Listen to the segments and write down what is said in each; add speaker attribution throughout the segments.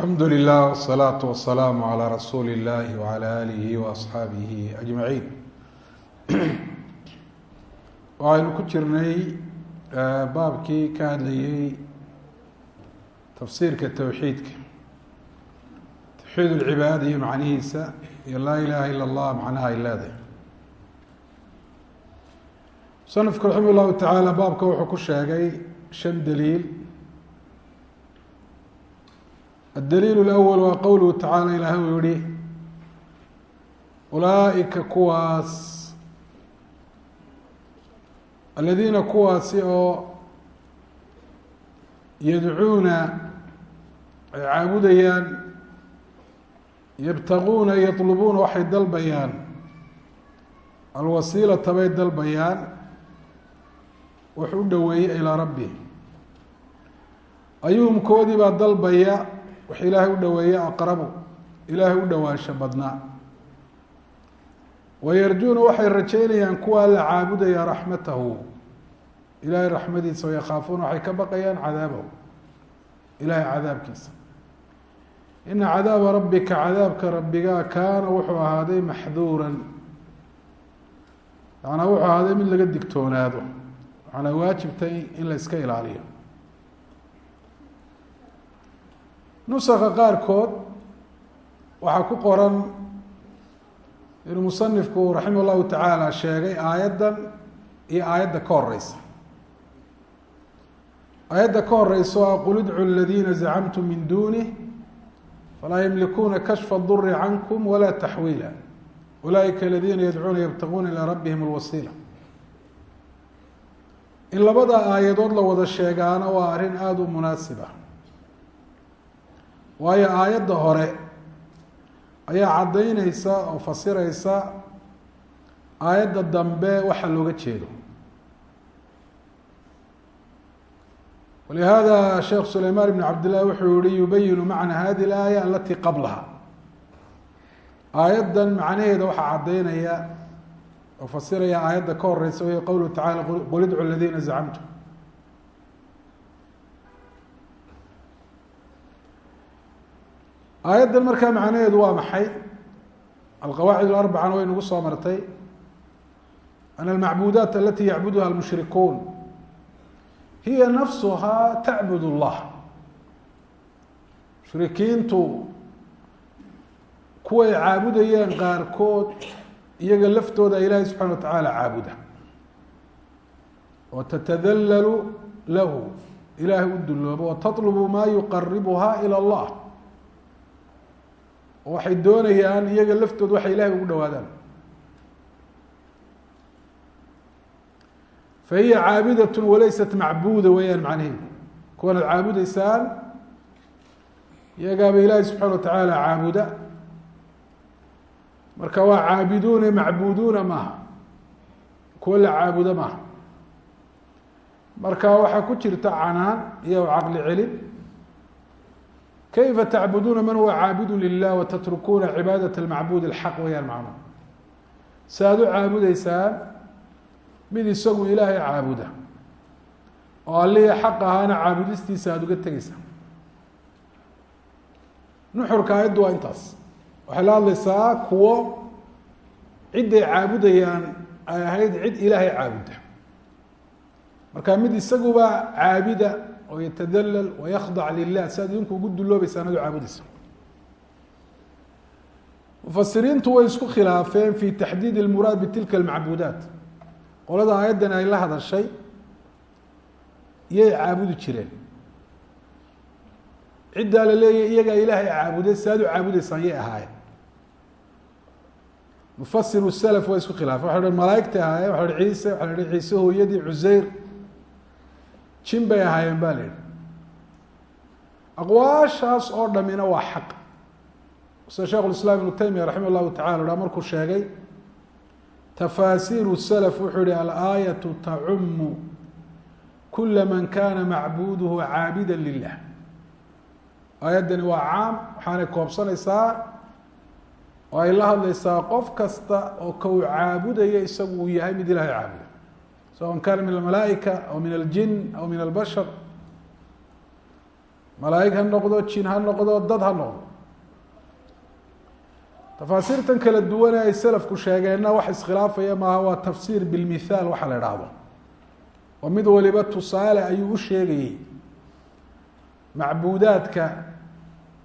Speaker 1: alxamdu lilah wsalaatu wasalaamu calaa rasuuli illahi wacala aalihi waasxaabihi ajmaciin waxaynu ku jirnay baabkii ka hadlayey tafsiirka towxiidka towxiid ulcibaada iyo macnihiisa iyo laa ilaha ila allah macnaha ay leedahay musanifku raximah llahu tacaala baabka wuxuu ku sheegay shan daliil addaliil اlأwl waa qowluhu tacaala ilaah uu yihi ulaaئika kuwaas aladiina kuwaasi oo yadcuuna ay caabudayaan yabtaguuna yطlubuuna waxay dalbayaan alwasiilata bay dalbayaan wax u dhoweeye ilaa rabbi ayuhum koodii baa dalbaya wax ilaahay u dhoweeye aqrabu ilaahay u dhowaansho badnaa. Wayarjuuna waxay rajeynayaan kuwaa la caabudaya raxmatahu. Ilaahay raxmadiisa wayakhaafuuna waxay ka baqayaan cadaabahu. Ilaahay cadaabkiisa. Ina cadaaba rabbika cadaabka rabbigaa kaana wuxuu ahaaday maxduuran. Macnaa wuxuu ahaaday mid laga digtoonaado. Macnaa waajibtay in la iska ilaaliyo nusaka qaarkood waxaa ku qoran inuu musanifku raximah llahu tacaala sheegay aayaddan iyo aayadda ka horeysa aayadda ka horeysa o qul idcu ladiina zacamtum min dunih falaa ymlikuuna kashfa duri cankum walaa taxwiila. Ulaaئika aladiina yadcuuna yabtaguuna ilaa rabbihim اlwasiila in labada aayadood la wada sheegaana waa arrin aada u munaasib ah waayo aayadda hore ayaa caddayneysa oo fasireysa aayadda dambe waxa looga jeedo. Walihada sheekh sulayman ibn cabd llah wuxuu yihi yubayinu macna hadi اlaaya alati qablaha. Aayaddan macnaheeda waxaa caddaynaya oo fasiraya aayadda ka horeysa wahiy qowluhu tacala qul idcu ladiina zacamtum aayaddan markaa macnaheedu waa maxay alqawaacid alarbacana way nagu soo martay an almacbuudaat alati yacbuduha almushrikuun hiya nafsuhaa tacbud اllah mushrikiintu kuway caabudayeen qaarkood iyaga laftooda ilaahay subxana wa tacaala caabuda oo tatadallalu lahu ilaahay u dulloobo wa taطlubu maa yuqaribuha ilى اllah oo waxay doonayaan iyaga laftood waxay ilahay ugu dhawaadaan. Fa hiya caabidat walaysat macbuuda weeyaan macnaheedu. Kuwanaad caabudeysaan iyagaaba ilaahay subxaana wa tacaala caabuda. Marka waa caabiduuna macbuduuna maaha. Kuwa la caabudo maaha. Marka waxaa ku jirta canaan iyo caqli celin kayfa tacbuduuna man huwa caabidu lilah watatrukuuna cibaadaة اlmacbud اlxaq weyaan macnu si aad u caabudeysaan mid isagu ilaahay caabuda oo allihii xaq ahaana caabudistiisa aada uga tegeysaan nuxurka aayaddu waa intaas waxay la hadleysaa kuwo cidday caabudayaan ay ahayd cid ilaahay caabuda marka mid isaguba caabida oo yatadalal wayakdac lilah si aad idinku ugu dulloobeysaan ad u caabudeysa mufasiriintu way isku khilaafeen fi taxdiid اlmuraad bitilka اlmacbuudaat qolada aayaddan ay la hadashay iyay caabudi jireen. Ciddaa la leeyahy iyagaa ilaahay caabuday si aad u caabudeysaan yay ahaayeen. Mufasiru slf waa isku khilaafeen. Waxa hi malaaigta cuseyr jin bay ahaayeen ba la yihi aqwaashaas oo dhamina waa xaq. Sida sheikh lislaam ibnu taymiya raxima allahu tacala markuu sheegay tafaasiiru salaf wuxuu yihi alaayatu tacumu kula man kaana macbuduhu caabida lilah aayaddani waa caam waxaanay koobsanaysaa oo ay la hadlaysaa qof kasta oo kau caabudaya isagu uu yahay mid ilaahay caabuda sawa kana min almalaaئika aw min aljin aw min albashar malaa'ig ha noqdo jin ha noqdo dad ha noqdo tafaasiirtan kala duwane ay selafku sheegeenna wax iskhilaafaya maaha waa tafsiir bilmithaal waxa la idhaahdo oo mid waliba tusaale ayuu u sheegayey macbuudaadka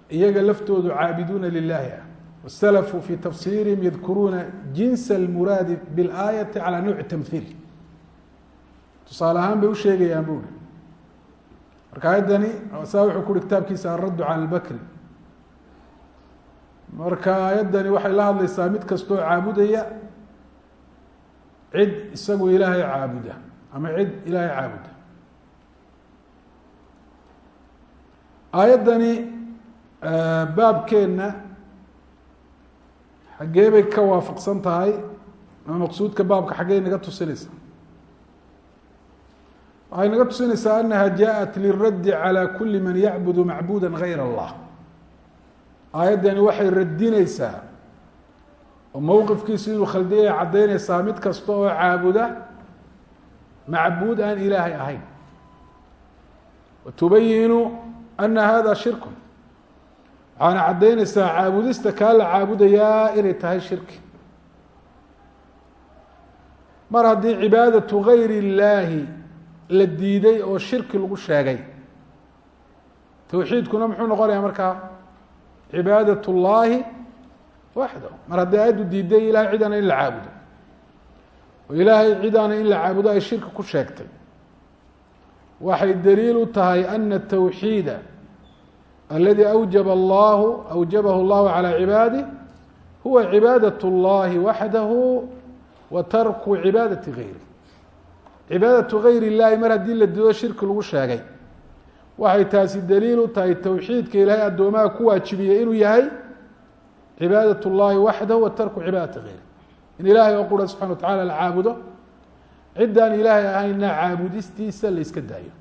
Speaker 1: iyaga laftoodu caabiduuna lilahi ah wاsalafu fi tafsiirihim yadkuruuna jinsa almuraadi biاlaayati calى nawci tamhiil tusaale ahaan bay usheegayaan buuri marka ayaddani saa wuxuu ku uhi kitaabkiisa alraddu cala albakri. Marka ayaddani waxay la hadlaysaa mid kastoo caabudaya cid isagu ilaahay caabuda ama cid ilaahay caabuda. Aayaddani baabkeenna xaggee bay ka waafaqsan tahay ama maqsuudka baabka xaggey naga tusinaysaa waxay naga tusinaysaa anaha jaءat liraddi calى kuli man yacbudu macbuda gayr اllah aayaddani waxay radineysaa oo mowqifkiisu inuu khaldiyay caddaynaysaa mid kasta oo caabuda macbuud aan ilaahay ahayn watubayinu ana hada shirku waxaana caddaynaysaa caabudista kaa la caabudayaa inay tahay shirki mar haddii cibaadatu gayr اllaahi la diiday oo shirki lagu sheegay towxiidkuna muxuu noqonaya markaa cibaadat اllahi waxdahu mar haddii aayaddu diiday ilahay cidaana in la caabudo oo ilaahay cidaana in la caabudo ay shirki ku sheegtay waxay daliil u tahay ana الtawxiida aladi awjaba allahu awjabahu اllahu calى cibaadih huwa cibaadaة اllahi waxdahu wa tarku cibaadati gayri cibaadatu gayr illaahi mar haddii la dido shirki lagu sheegay. Waxay taasi daliil u tahay towxiidka ilaahay addoomaha ku waajibiyey inuu yahay cibaadat اllahi waxdahu wa tarku cibaadati gayri. In ilaahay oo qura subxana wa tacala la caabudo ciddaan ilaahay ahayna caabudistiisa la iska daayo.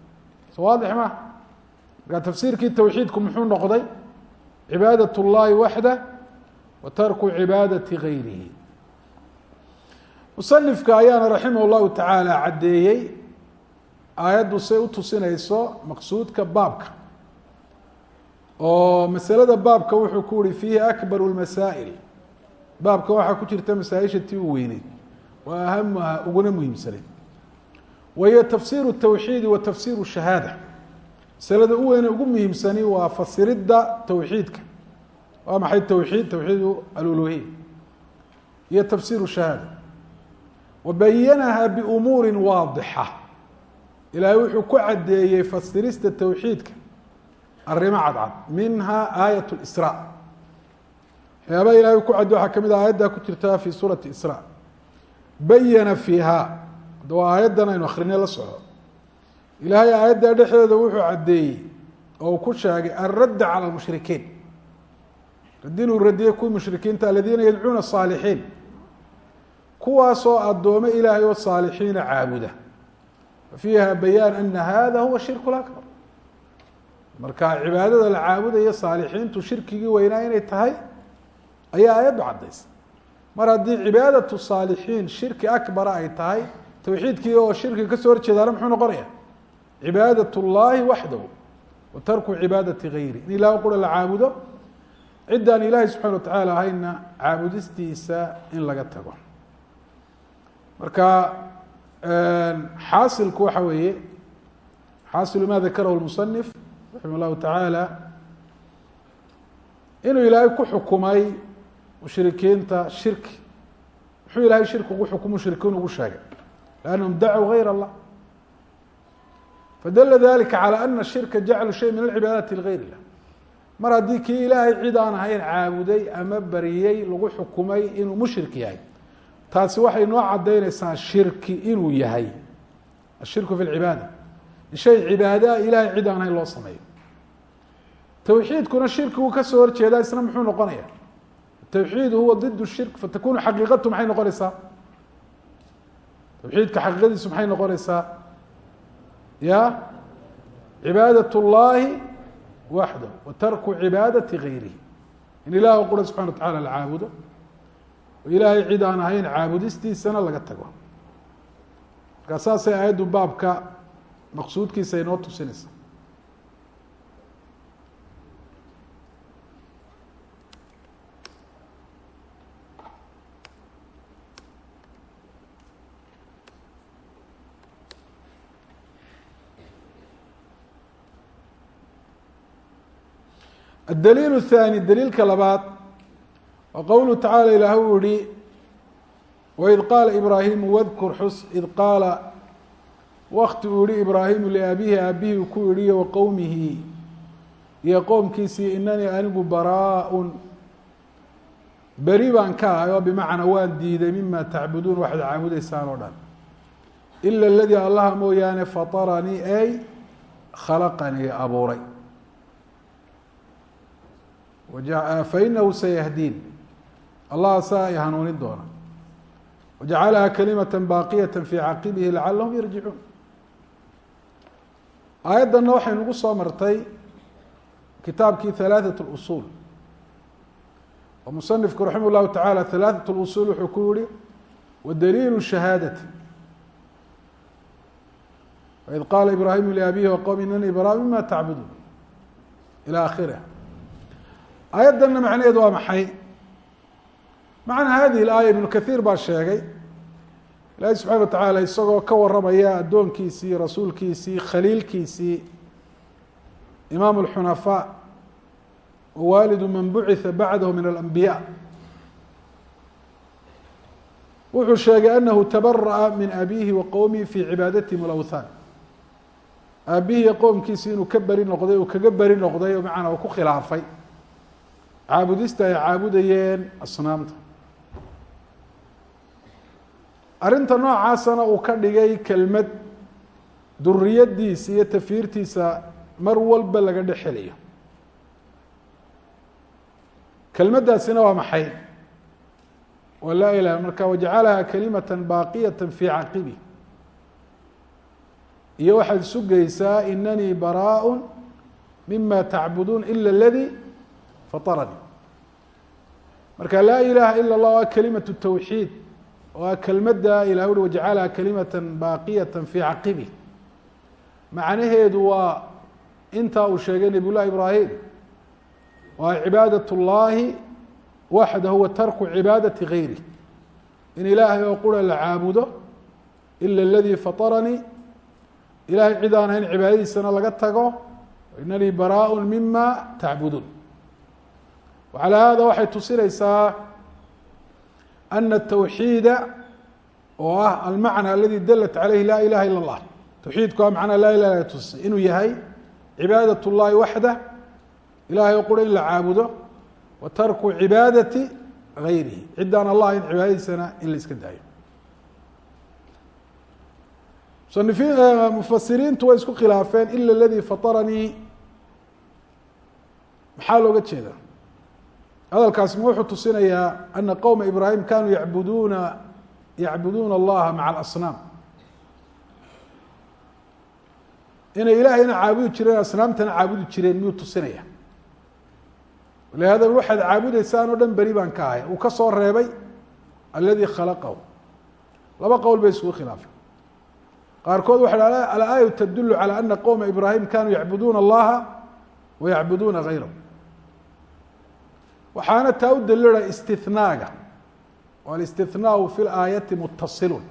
Speaker 1: So waadix ma marka tafsiirkii towxiidku muxuu noqday? Cibaadat اllahi waxdah wa tarku cibaadati gayrihi musanifka ayaana raximah اllahu tacaala caddeeyey aayaddu say u tusinayso maqsuudka baabka oo masalada baabka wuxuu ku uhi fiihi akbar اlmasaa'il baabka waxaa ku jirta masaaisha tii u weyneyd wa ahamuha uguna muhiimsanay wahiyo tafsiru الtawxiidi wa tafsiru shahaada masalada u weyne ugu muhiimsani waa fasiridda towxiidka waa maxay towxiid towxiid aluluhiya iyo tafsiru shahaada wabayanaha biumuuri waadixa ilaahay wuxuu ku caddeeyey fasirista towxiidka arrimo cadcad minha aayat اlisra waxyaabaha ilahay ku cadde waxaa ka mid ah aayadda ku jirta fi suurati isra bayana fiiha hadda waa aayaddan aynu akrinay la soco ilaahay aayadda dhexdeeda wuxuu caddeeyey oo uu ku sheegay alradda calى lmushrikiin radin uu radiyey kuwii mushrikiinta aladiina yadcuuna saalixiin kuwaasoo addoome ilaahay oo saalixiina caabuda. Fiiha bayaan ana hada huwa shirku lakbar marka cibaadada la caabudayo saalixiintu shirkigii weynaa inay tahay ayaa aayaddu caddaysa. Mar haddii cibaadatu saalixiin shirki akbara ay tahay towxiidkii oo shirkiga ka soo horjeedaana muxuu noqonaya cibaadat اllahi waxdahu wa tarku cibaadati gayri in ilaah qura la caabudo ciddaan ilaahay subxana wa tacaala ahayna caabudistiisa in laga tago marka xaasilku waxa weeye xaasilu ma dakarahu lmusanif raximah llahu tacaala inuu ilaahay ku xukumay mushrikiinta shirki. Muxuu ilahay shirki ugu xukum mushrikiin ugu sheegay? Lanahum dacw gayr allah. Fadala dalika calى ana shirka jaclu shay min alcibaadati ligayr illah. Mar haddii kii ilaahay cid aan ahayn caabuday ama bariyey lagu xukumay inuu mushrik yahay taasi waxay noo cadaynaysaa shirki inuu yahay. Ashirku fi lcibaada in shay cibaadaa ilahay cid aan ahayn loo sameeyo towxiidkuna shirkigu ka soo horjeedaa isna muxuu noqonaya towxiidu huwa did shirk fatakunu xaqiiqatu maxay noqonaysaa? Towxiidka xaqiiqadiisu maxay noqonaysaa? Ya? Cibaadat اllahi waxdah wa tarku cibaadati gayrihi. In ilaah qura subxana wa tacala la ilaahay cid aan ahayn caabudistiisana laga tago. Markaa saasay aayaddu baabka maqsuudkiisa inoo tusinaysa. الdليل الثاني dليilka labaad wqowluhu tacaala ilaah uu yihi waid qaala ibraahimu wadkur xus id qaala wakti uu yihi ibraahimu liaabihi aabbihi ku yihi wa qowmihi iyo qowmkiisii inanii anigu baraa-un beri baan ka ahay oo bimacnaa waan diiday mima tacbuduun waxaad caabudaysaan oo dhan ila aladii allaha mooyaane fataranii ay khalaqanii abuuray fainahu sayahdiin allah saa ay hanuunin doona wajacalaha kalimata baaqiyata fi caqibihi lacalahum yarjicuun aayaddanna waxay nagu soo martay kitaabkii halaaثaة اusul oo musanifku raximah llahu taعala halaaثaة اusul wuxuu ku yihi wadaliilu shahaadati waid qaala ibraahimu liabihi waqowm inanii bara mima tacbuduun ilى akhirih aayaddanna macnaheedu waa maxay Macna hadihi اlaaya ibnu kahiir baa sheegay ilaahi subxana wa tacaala isagoo ka waramaya addoonkiisii rasuulkiisii khaliilkiisii imaam اlxunafaa wawaalidu man bucitha bacdahu min alambiya wuxuu sheegay anahu tabara'a min abihi wa qowmihi fi cibaadatihim alawthan. Aabihii qowmkiisi inuu ka beri noqday uu kaga beri noqday oo macnaa uu ku khilaafay. Caabudista ay caabudayeen asnaamta arrinta noocaasana uu ka dhigay kelmad duriyadiisa iyo tafiirtiisa mar walba laga dhex helayo kelmaddaasina waa maxay waa laa ilaha marka wajacalaha kalimata baaqiyata fi caqibi iyo waxaad sugaysaa inanii baraaء mima tacbuduun ila اladii faطaranii marka laa ilaha ilا اllah waa kalimaة الtawxiid waa kelmadda ilah uri wajacalaha kalimata baaqiyata fi caqibi macnaheedu waa intaa uu sheegay nabiy llahi ibraahim waa cibaadaة اllahi waxdahu wa tarku cibaadati gayri in ilaahay oo qura la caabudo ila اladii faطaranii ilahay cid aan ahayn cibaadadiisana laga tago inanii baraaء mima tacbuduun wعalى hada waxay tusinaysaa ana التawxiida oo ah almacnى aladi dalat عaleyhi la ilaha ilا اllah tawxiidku waa macnaa laa ilah tusisay inuu yahay cibaadaة الlahi waxdah ilahay oo qura in la caabudo wa tarku cibaadati gayrihi ciddaan allah ahayn cibaadadiisana in la iska daayo musanifiin mufasiriintu way isku khilaafeen ila اladii faطaranii maxaa looga jeeda hadalkaasi ma wuxuu tusinayaa ana qowma ibraahim kanuu yacbuduuna yacbuduuna allaha maca alasnaam. Inay ilaahayna caabudi jireen asnaamtana caabudi jireen miyuu tusinaya? Lihada waxaad caabudeysaan oo dhan beri baan ka ahay. Uu ka soo reebay aladi khalaqahu. Laba qowl bay isugu khilaafeen. Qaarkood waxa ha alaaya tadulu calى ana qowma ibraahim kanuu yacbuduuna allaha wa yacbuduuna gayrahu waxaana taa u dalila istinaaga o alistinaau fi laayati mutasilun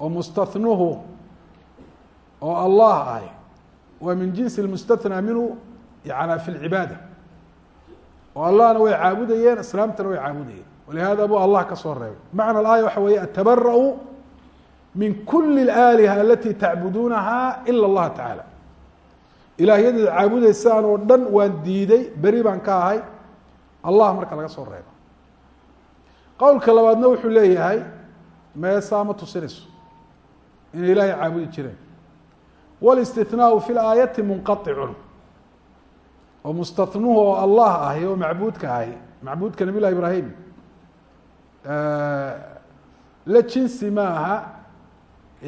Speaker 1: oo mustanuhu oo allah ahy waa min jinsi mustathnaa minhu yana fi lcibaada oo allahna way caabudayeen islaamtana way caabudayeen. Walihada buu allah ka soo reebay. Macna aaya waxa weeye atabara'u min kuli اlaaliha alati tacbuduunaha ila اllaha tacaala ilaahyadaad caabudeysaan oo dhan waan diiday beri baan ka ahay allah marka laga soo reebo qowlka labaadna wuxuu leeyahay meesaa ma tusinayso inay ilaahay caabudi jireen wاlاstinaau fi laayati munqaطicun oo mustanuhu oo allah ahy oo macbuudka ahy macbuudka nabiy llahi ibraahim la jinsi ma aha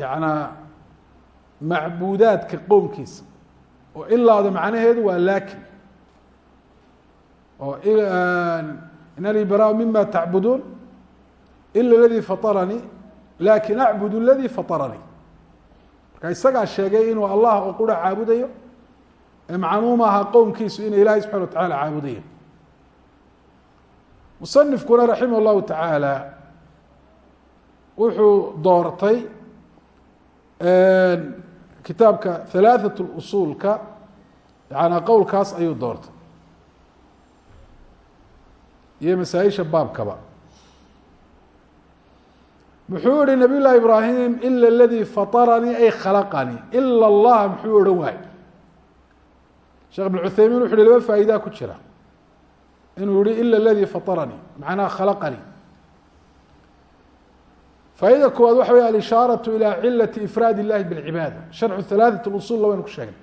Speaker 1: yanaa macbuudaadka qowmkiisa oo ilaada macnaheedu waa lakin oo inanii bara mima tacbuduun ila اladii faطaranii lakin acbud اladii faطaranii marka isagaa sheegay inuu allah oo qura caabudayo ee macnuu maaha qowmkiisu inay ilahay subxana wa tacala caabudayo musanifkuna raximah اllahu tacaala wuxuu doortay kitaabka halaaثaة اusuulka yanaa qowlkaas ayuu doortay iyo masaaisha baabkaba muxuu yihi nabiy llahi ibraahim ila aladii faطaranii ay khalaqanii ila اllah muxuu odhan waay sheekh ibn cuthaymin wuxu uhi laba faa'idaa ku jira inuu yihi ila aladii faطaranii macnaha khalaqanii faa'ida koowaad waxa wey alishaaraةu ilى cilaةi ifraad اllahi bاlcibaada sharxu halaaثaة اusul la waynu ku sheegnay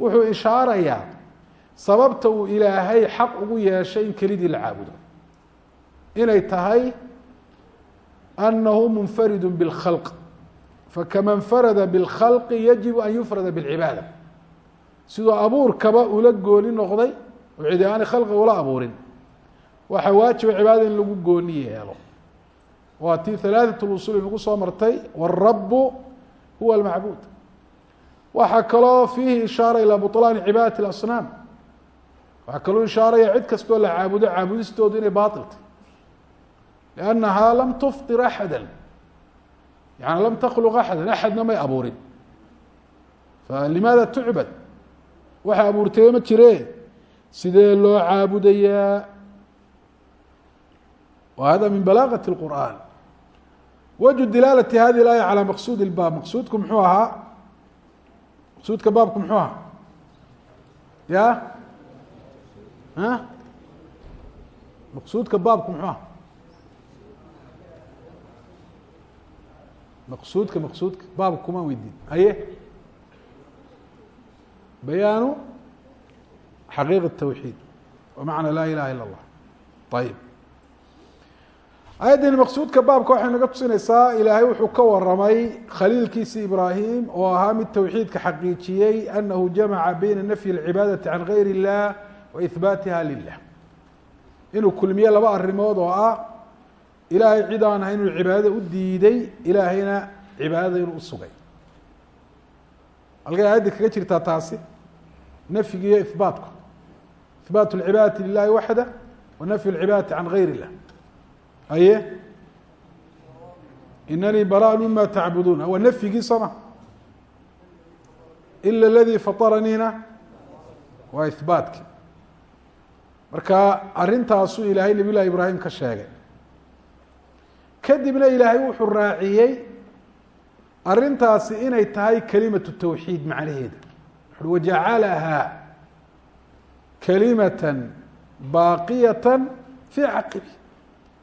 Speaker 1: wuxuu ishaarayaa sababta uu ilaahay xaq ugu yeeshay in kelidii la caabudo inay tahay anahu munfaridu bاlkhalq fakama nfarada bاlkhalqi yajibu an yufrada bاlcibaada siduu abuurkaba ula gooni noqday oo cidi aanay khalqiga ula abuurin waxaa waajiba cibaadada in lagu gooni yeelo waa tii halaaثaة اusul inagu soo martay wالrabu huwa اlmacbuud waxaa kaloo fiihi ishaara ilى buطlaani cibaadaة اlasnaam waxaa kaloo ishaaraya cid kastoo la caabudo caabudistoodu inay bailtay لأnnaha lam tufطir axada yani lam takluq axada axadna may abuurin falimaada tucbad waxa abuurtay ma jire sidee loo caabudayaa wa hada min balagaة الqur'an wجه dilaalati hadi اlaaya calى maqsud اlbaab maqsuudku muxuu ahaa maqsuudka baabku muxuu ahaa ya a maqsuudka baabku muxuu aha maqsuudka maqsuudka baabka kuma weydiin haye bayaanu xaqiiq الtawxiid wamacna laa ilaha ilا اllah ayib ayaddani maqsuudka baabka waxay naga tusinaysaa ilaahay wuxuu ka waramay khaliilkiisi ibraahim oo ahaa mid towxiidka xaqiijiyey anahu jamaca bayna nafyi اlcibaadati can gayr اllah wa ihbaatiha lilah inuu kulmiye laba arrimood oo ah ilaahay cid aan ahay inuu cibaadada u diiday ilaahayna cibaadada inuu usugay halkay aayadda kaga jirtaa taasi nafyiga iyo ihbaatku ihbaat اlcibaadati lilahi waxda wa nafyu اlcibaadati can gayr اllah haye inanii baraan mima tacbuduun waa nafyigii sooma ila aladii faطaraniina waa ihbaatki marka arrintaasuu ilaahay nabiy llahi ibraahim ka sheegay. Kadibna ilaahay wuxuu raaciyey arrintaasi inay tahay kalimatu tawxiid macnaheeda wuxuui wajacalahaa kalimatan baaqiyatan fii caqibi.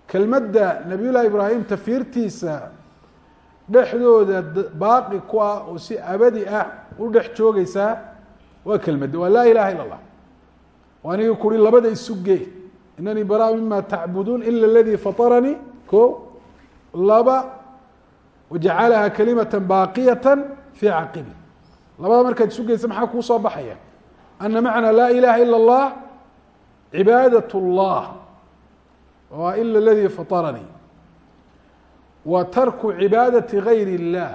Speaker 1: Kelmadda nabiy llahi ibraahim tafiirtiisa dhexdooda baaqi ku ah oo si abadi ah u dhex joogeysaa waa kelmadda waa laa ilaha ila اllah anigi kuri labada isugee inanii bara mima tacbuduun ila اladii faطaranii ko laba wajacalaha kalimata baaqiyata fii caqibi labada markaad isugeysa maxaa kuu soo baxaya ana macna laa ilaha ilا اllah cibaadaة اllah waa ila اladii faطaranii wa tarku cibaadaةi gayr الlah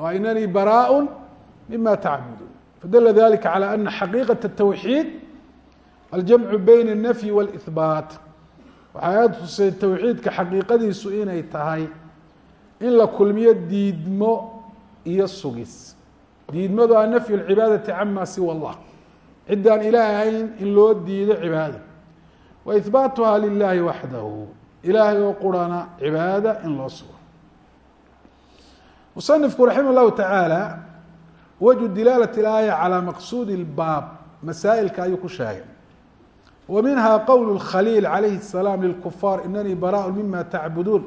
Speaker 1: waa inanii baraaء mima tacbuduun fadala dalika calى ana xaqiiqaة الtawxiid aljamcu bayna الnafyi wاlihbaat waxay aada tusay towxiidka xaqiiqadiisu inay tahay in la kulmiyo diidmo iyo sugis diidmadu a nafyu اlcibaadati cama siwa اllah ciddaan ilaah ahayn in loo diido cibaada wa ihbaatuha lilahi waxdahu ilaahay oo qurana cibaada in loo sugo musanifku raximah اllahu tacaala wajhu dilaalat اlaaya calى maqsuudi اlbaab masaa'ilka ayuu ku sheegay wa minha qowl اkhaliil calayhi الsalaam lilkufaar inanii baraaء mima tacbuduun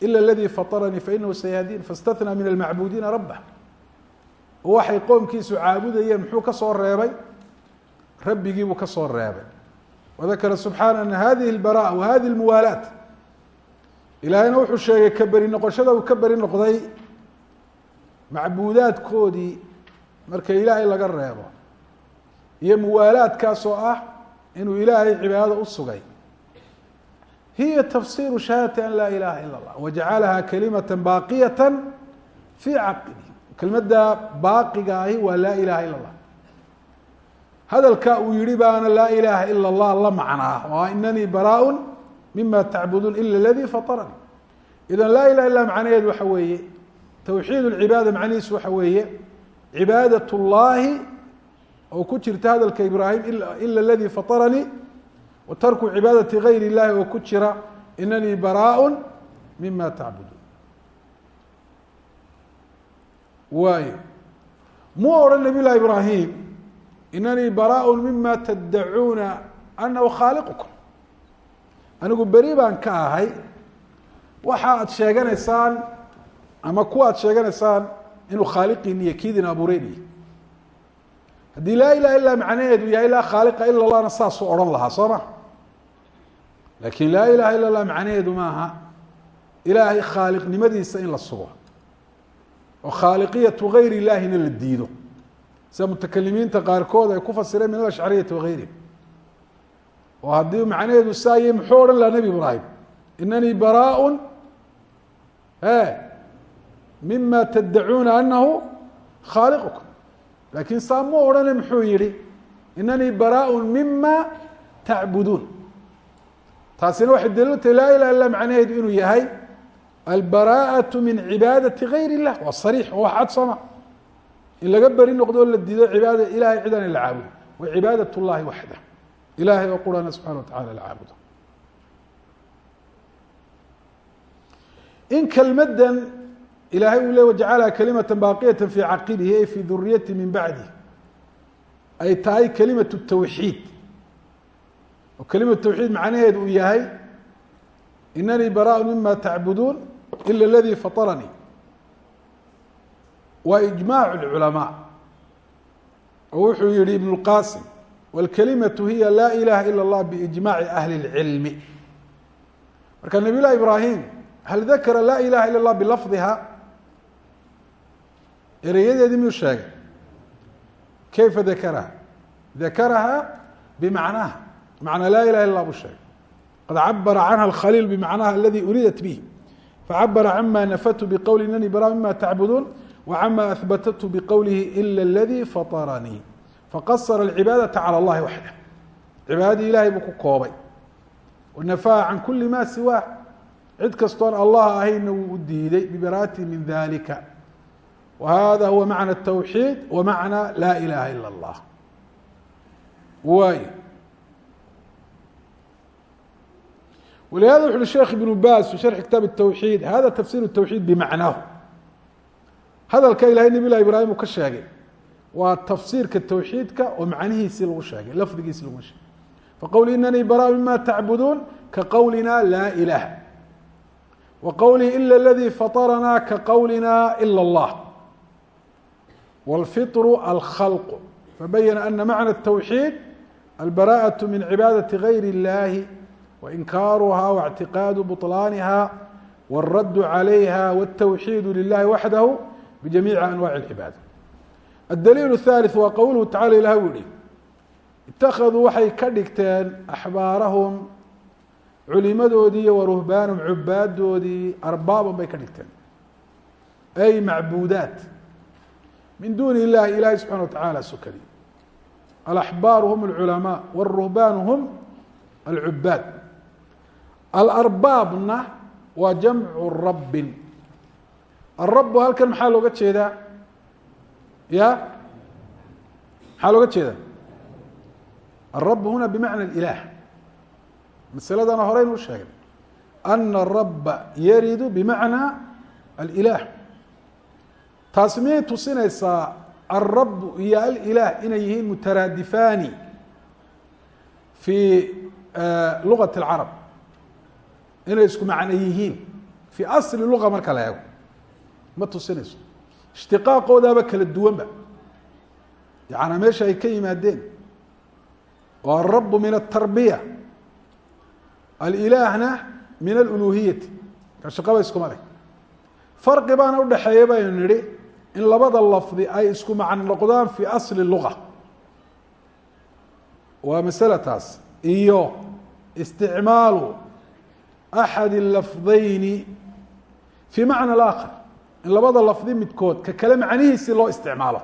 Speaker 1: ila اladii faطaranii fainahu sayahdiin faاstahnaa min almacbudiina rabah waxay qoomkiisu caabudayeen muxuu ka soo reebay rabbigiibuu ka soo reebay wadakara subxaana ana hadihi اlbaraء wa hadihi اlmuwaalaat ilaahayna wuxuu sheegay ka beri noqoshada uu ka beri noqday macbuudaadkoodii marka ilaahay laga reebo iyo muwaalaadkaas oo ah inuu ilaahay cibaadada u sugay hiya tafsiru shahaadati an laa ilaha ila اllah wajacalaha kalimata baaqiyata fii caqibi kelmadda baaqiga ahi waa laa ilaha ila اllah hadalka uu yihi baana laa ilaha ila اllah la macnaa oo inanii baraaء mima tacbuduun ila اladii faطaranii idan laa ilaha illa macnaheedu waxa weeye towxiid اlcibaada macnihiisu waxa weeye cibaadaة اllahi oo ku jirta hadalka ibraahim ila اladii faطaranii wa tarku cibaadati gayr اllahi oo ku jira inanii baraaء mima tacbuduun waayo muu odhan nabiy llahi ibraahim inanii baraaء mima tadacuuna anahu khaaliqukum anigu beri baan ka ahay waxa aad sheeganaysaan ama kuwa aad sheeganaysaan inuu khaaliqiin iyo kiidin abuureyniyo haddii laa ilaha illa macnaheedu yahay laa khaaliqa ila allahna saasuu odhan lahaa soo ma? Lakin laa ilaha ila اllah macnaheedu maaha ilaahay khaaliqnimadiisa in la sugo. Oo khaaliqiyatu gayr illahina la diido. Sida mutakalimiinta qaarkood ay ku fasireen min alashcariyati wagayrihim oo haddii macnaheedu saa yahy muxuu odhan lahaa nebi ibraahim? Inanii baraaء e mima tadacuuna anahu khaaliqukum lakin saa mu odhane muxuu yihi inanii baraaء mima tacbuduun taasina waxay daliil tahay laa ilaha illa macnaheedu inuu yahay albaraaءaة min cibaadati gayr الlah waa sariix oo wax cad sooma in laga beri noqdo o la diido cibaada ilahay cid aan la caabudo wa cibaadaة اllahi waxdah ilahay oo qurana subxana wa tacala la caabudo in kelmadan ilahay uu le wajacalha kalimata baaqiyata fi caqibihi ay fi duriyati min bacdi ay tahay kalimaة الtawxiid oo kelimatu tawxiid macnaheedu uu yahay inanii baraaء mima tacbuduun ila اladii faطaranii waa iجmaaع الculamaaء oo wuxuu yihi ibn اlqasim wاlkalimaةu hiya laa ilaha ilا اllah biإجmaaعi ahli الcilmi marka nabiy llahi ibraahim hal dakara laa ilaha ilا اllah bilafdiha ereyadeedii miyuu sheegay kayfa dakaraha dakaraha bimacnaha macnaa laa ilaha illa buu sheegay qad cabara canha alkhaliil bimacnaha aladi uriidat bih facabara cama nafatu biqowli inanii bara mima tacbuduun wacama ahbatatu biqowlihi ila اladii faطaranii faqasara alcibaadaةa calى اllahi waxdah cibaadadii ilahay buu ku koobay wanafaha can kuli ma siwaa cid kastoon allah ahayna wuu u diiday bibaraati min dalika wa hada huwa macna الtawxiid wa macna laa ilaha ilا اllah waay ولهذا وxu uhi شhekh iبن bاs في شharxi kitaaب التwحيid hada تfsيr التwحيid بmacnaahu hadalka ilahay نabiy لlah ibrahim uu ka sheegay waa tafsiirka twxiidka oo macnihiisii lagu sheegay lafdigiisi lagu sheegay faqwl inanii barاء mima tacbuduun kaqowlina laa إlah وqowlihi إla اladي faطrna kaqowlina إlا الlah والfiطr الkخلq fabayna أna maعنى التwحيid الbarاءة min cibaadaةi غayr الlahi وإnkاarha واعtiقاad بطلانha والradd عalayha والتwحيid للahi waxdah بجamيiع أنواع العباadة الدليل الثالث waa qowluhu taعalى ilah u yihi اتakaduu waxay ka dhigteen أxbaarahم culimadoodii iyo وruhbaanهum cubaadoodii arbaaban bay ka dhigteen ay macbudaat min duuni illahi ilahi subxana watacaala sukadi alaxbaaru hum alculamaa wاlruhbaanu hum alcubaad alarbaabna waa jamcu rabbin arabu halkan maxaa looga jeedaa ya maxaa looga jeedaa alrabu huna bimacna اlilah masaladana horeynuu sheegay ana araba yaridu bimacna alilah taasi miyay tusinaysaa alrabu iyo alilah inay yihiin mutaraadifaani fii lugati اlcarab inay isku macno yihiin. Fii asli luga marka la eego. Ma tusinayso. Ishtiqaaqoodaaba kala duwanba. Yacanaa meesha ay ka yimaadeen oo alrabu min aلtarbiya alilaahna min aluluhiyati. Ka shaqaba iskumale farqibaana udhaxeeya baynu nidhi in labada lafdi ay isku macno noqdaan fi asli luga waa masala taas. Iyo isticmaalu axad lafdayni fii macna alaakhar in labada lafdi midkood ka kale macnihiisii loo isticmaalo.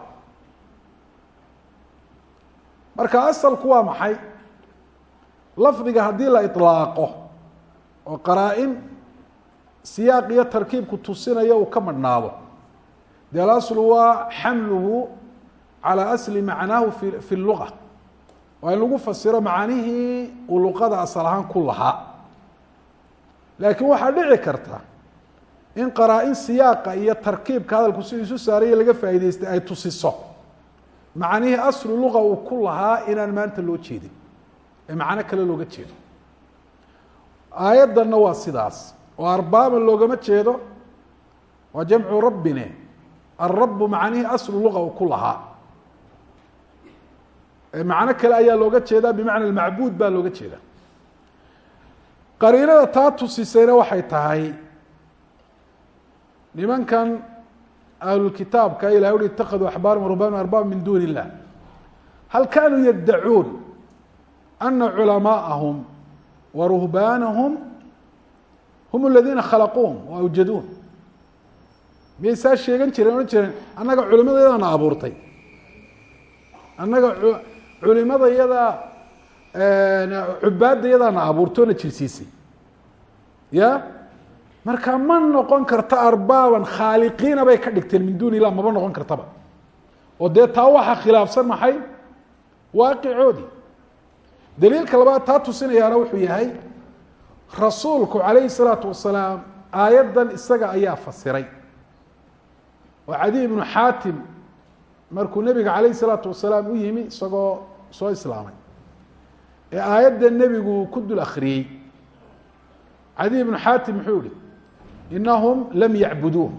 Speaker 1: Marka asalku waa maxay? Lafdiga haddii la iطlaaqo oo qaraa-in siyaaq iyo tarkiibku tusinayo uu ka madhnaado dee alaslu waa xamluhu calى asli macnaahu fi fi luga waa in lagu fasiro macnihii uu luqada asal ahaan ku lahaa. Laakiin waxaa dhici karta in qaraa-in siyaaqa iyo tarkiibka hadalku si isu saaraya laga faa'idaystay ay tusiso. Macnihii aslu luqa uu ku lahaa inaan maanta loo jeedin. Ee macno kale looga jeedo. Aayaddanna waa sidaas. Oo arbaaban loogama jeedo. Waa jamcu rabbine alrabu macnihii aslu luqa uu ku lahaa macno kale ayaa looga jeedaa bimacna macbuud baa looga jeedaa qariinada taa tusisayna waxay tahay nimankan ahlulkitaabka ilah ui itakaduu axbaarahum ruhbaanu arbaab min duuni illah hal kanuu yaddacuun ana culamaa'ahum wa ruhbaanahum hum aladiina khalaquuhum wa awjaduun miyay saa sheegan jireen odhan jireen annaga culimadayadaana abuurtay annaga culimada yadaa cubaadda yadaana abuurtoona jirsiisay. Ya? Marka ma noqon karta arbaaban khaaliqiina bay ka dhigteen min duuni illah maba noqon kartaba. Oo dee taa waxaa khilaafsan maxay? Waaqicoodii daliilka labaad taa tusinayaana wuxuu yahay rasuulku calayhi salaatu wasalaam aayaddan isaga ayaa fasiray oo cadi ibnu xaatim markuu nebiga calayhi salaatu wasalaam u yimi isagoo soo islaamay ee aayadda nebigu ku dul akriyey cadi ibnu xaatim muxuu yihi inahum lam yacbuduuh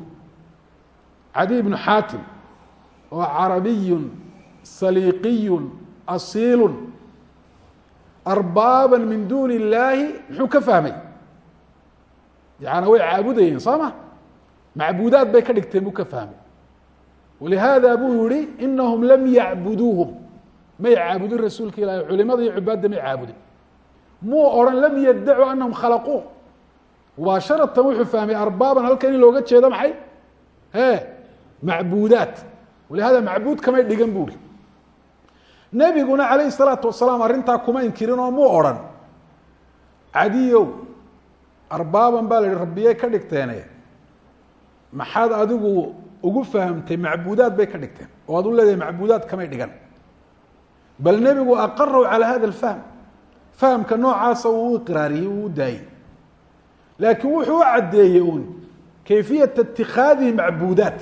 Speaker 1: cadi ibnu xaatim oo carabiyun saliiqiyun asiilun arbaaba min duuni illaahi muxuu ka fahmay? Yaana way caabudayeen soo ma macbuudaad bay ka dhigteen buu ka fahmay. Walihaada buu yihi inahum lam yacbuduuhum. May caabudin rasuulka ilahi culimada iyo cubaadda may caabudin. Muu odhan lam yadacuu anahum khalaquuh mubaasharatan wuxuu fahmay arbaaban halkan looga jeedo maxay? E macbuudaat walihada macbuud kamay dhigan buuri nebiguna calayhi salaatu wasalaam arrintaa kuma inkirin oo muu odrhan cadiyow arbaaban baa la yihi rabbiyey ka dhigteene maxaad adigu ugu fahamtay macbuudaad bay ka dhigteen oo ad u leedahay macbuudaad kamay dhigan. Bal nebigu aqaraw calaa hada alfahm fahamka noocaasa uu u iqraariyey uu u daayey. Laakiin wuxuu u caddeeyey uun kayfiyata itikaadihi macbuudaat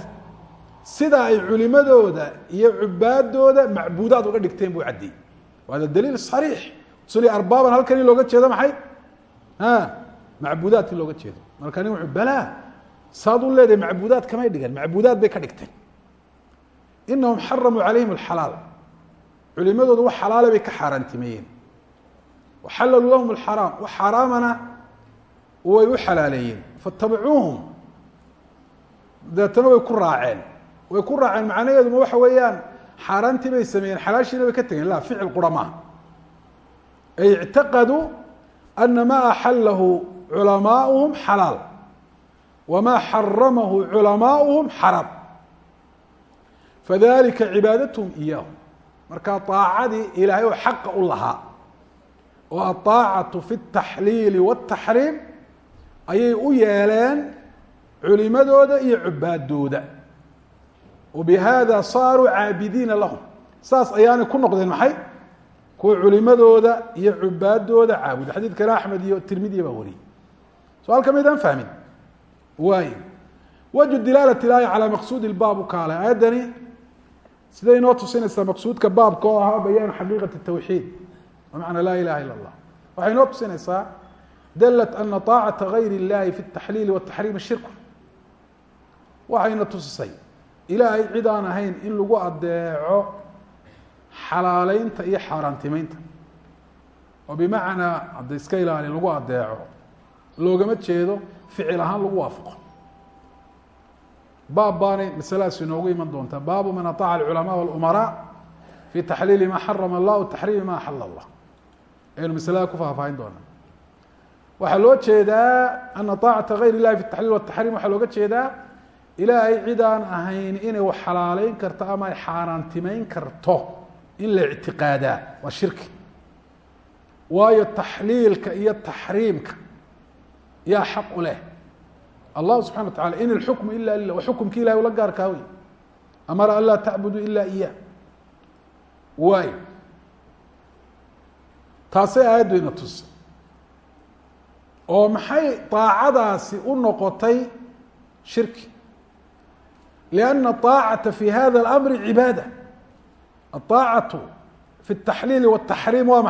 Speaker 1: sida ay culimadooda iyo cubaadooda macbuudaad uga dhigteen buu caddeeyey waada daliil sariix. Suli arbaaban halkan in looga jeedo maxay? A macbuudaad in looga jeedo. Marka nin wuxuu balaa saad u leedahay macbuudaad kamay dhigan macbuudaad bay ka dhigteen inahum xaramuu calayhim alxalaal. Culimadooda wax xalaale bay ka xaaraantimeeyeen. Waxalaluu lahum alxaraam wax xaaraamana way u xalaaleeyeen. Faitabicuuhum deetana way ku raaceen. Way ku raaceen macnaheeduma waxa weeyaan xaaraantii bay sameeyeen xalaashiina bay ka tegeen. La ficil qura ay ictaqaduu ana ma axalahu culamaauhum xalaal wma xaramahu culamaauhum xaraam fadalika cibaadathum iyaahum marka aacadii ilaahay oo xaqa u lahaa oo aaacatu fi اtaxliili wاtaxriim ayay u yeeleen culimadooda iyo cubaadooda wabihada saaruu caabidiina lahum saas ayaanay ku noqdeen maxay kuwa culimadooda iyo cubaadooda caabuda xadiidkana axmed iyo tirmidiya baa wariyey so halka maydaan fahmin waay waju dilaalat ilahi calaa maqsuudi baab u kaale aayaddani siday inoo tusinaysaa maqsuudka baabka oo ahaa bayaanu xaqiiqati tawxiid bimacna laa ilaha ila اllah waxay inoo tusinaysaa dalat ana طaacata gayr اllahi fi اtaxliili wataxriimi shirku waxayna tusisay ilaahay cid aan ahayn in lagu adeeco xalaaleynta iyo xaaraantimeynta oo bimacnaa hadda iska ilaali lagu adeeco loogama jeedo ficil ahaan lagu waafaqo baab baanay masaladaas inoogu iman doontaa baabu man aطaca alculamaa wاlumaraa fi taxliili ma xarama allah taxriimi ma axala allah aynu masalada ku faahfaahin doonaa waxaa loo jeedaa ana طaacata gayr اllahi fi taxliil wataxriim waxaa looga jeedaa ilaahay cid aan ahayn inay wax xalaaleyn karto ama ay xaaraantimeyn karto in la ictiqaadaa waa shirki waayo taxliilka iyo taxriimka yaa xaq u leh. Allah subxana wa tacala in ilxukmu ila lilah wa xukumki ilahay ula gaarkaa wey amara an laa tacbudu ila iya waayo. Taasay aayaddeena tusa oo maxay daacadaasi u noqotay shirki? Lianna aacata fi hada alamri cibaada. Aaacatu fi اtaxliili w اtaxriim waa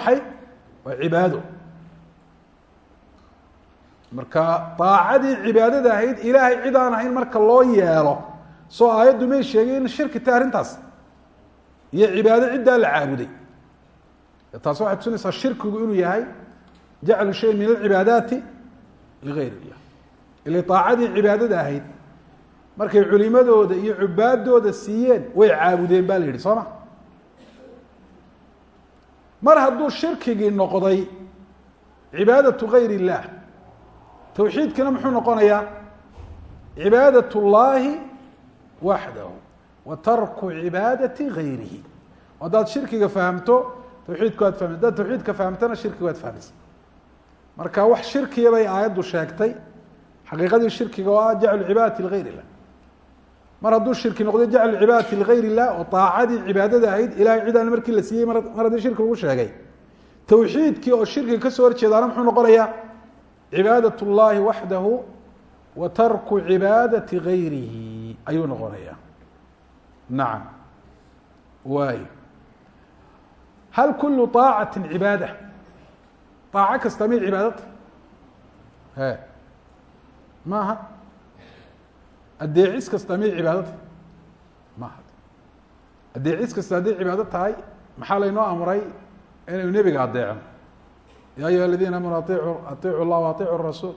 Speaker 1: marka daacadii cibaadada ahayd ilaahay cid aan ahayn marka loo yeelo soo aayaddu may sheegay in shirki tahay arrintaas. Iyo cibaado ciddaa la caabuday. Taas waxay tusinaysaa shirkigu inuu yahay jaclu shay min alcibaadaati ligayr illah. Ila daacadii cibaadada ahayd markay culimadooda iyo cubaadooda siiyeen way caabudeen ba la yihi soo ma? Mar hadduu shirkigii noqday cibaadatu gayr illah tawxiidkina muxuu noqonayaa cibaadat اllahi waxdahu wa tarku cibaadati gayrihi. Haddaad shirkiga fahamto tawxiidku waad fahmay haddaad tawxiidka fahamtana shirkiga waad fahmaysa. Marka wax shirkiya bay aayaddu sheegtay xaqiiqadii shirkiga oo ah jaclu cibaadati ligayr illah. Mar hadduu shirki noqday jaclu cibaadati ligayr illah oo daacadii cibaadada ahayd ilahay cidaan markii la siiyey mar haddii shirki lagu sheegay. Tawxiidkii oo shirkiga ka soo horjeedaana muxuu noqonayaa cibaadaة اllahi waxdahu wa tarku cibaadati gayrihi ayuu noqonaya nacam waay hal kulu طaacati cibaada طaaco kasta may cibaadata he maaha adeecis kasta may cibaadata maaha adeecis kasta hadday cibaado tahay maxaa laynoo amray inaynu nebiga adeecno ya ayuha اladina amanuu aiicu aiicu اllah وaiicu الrasuul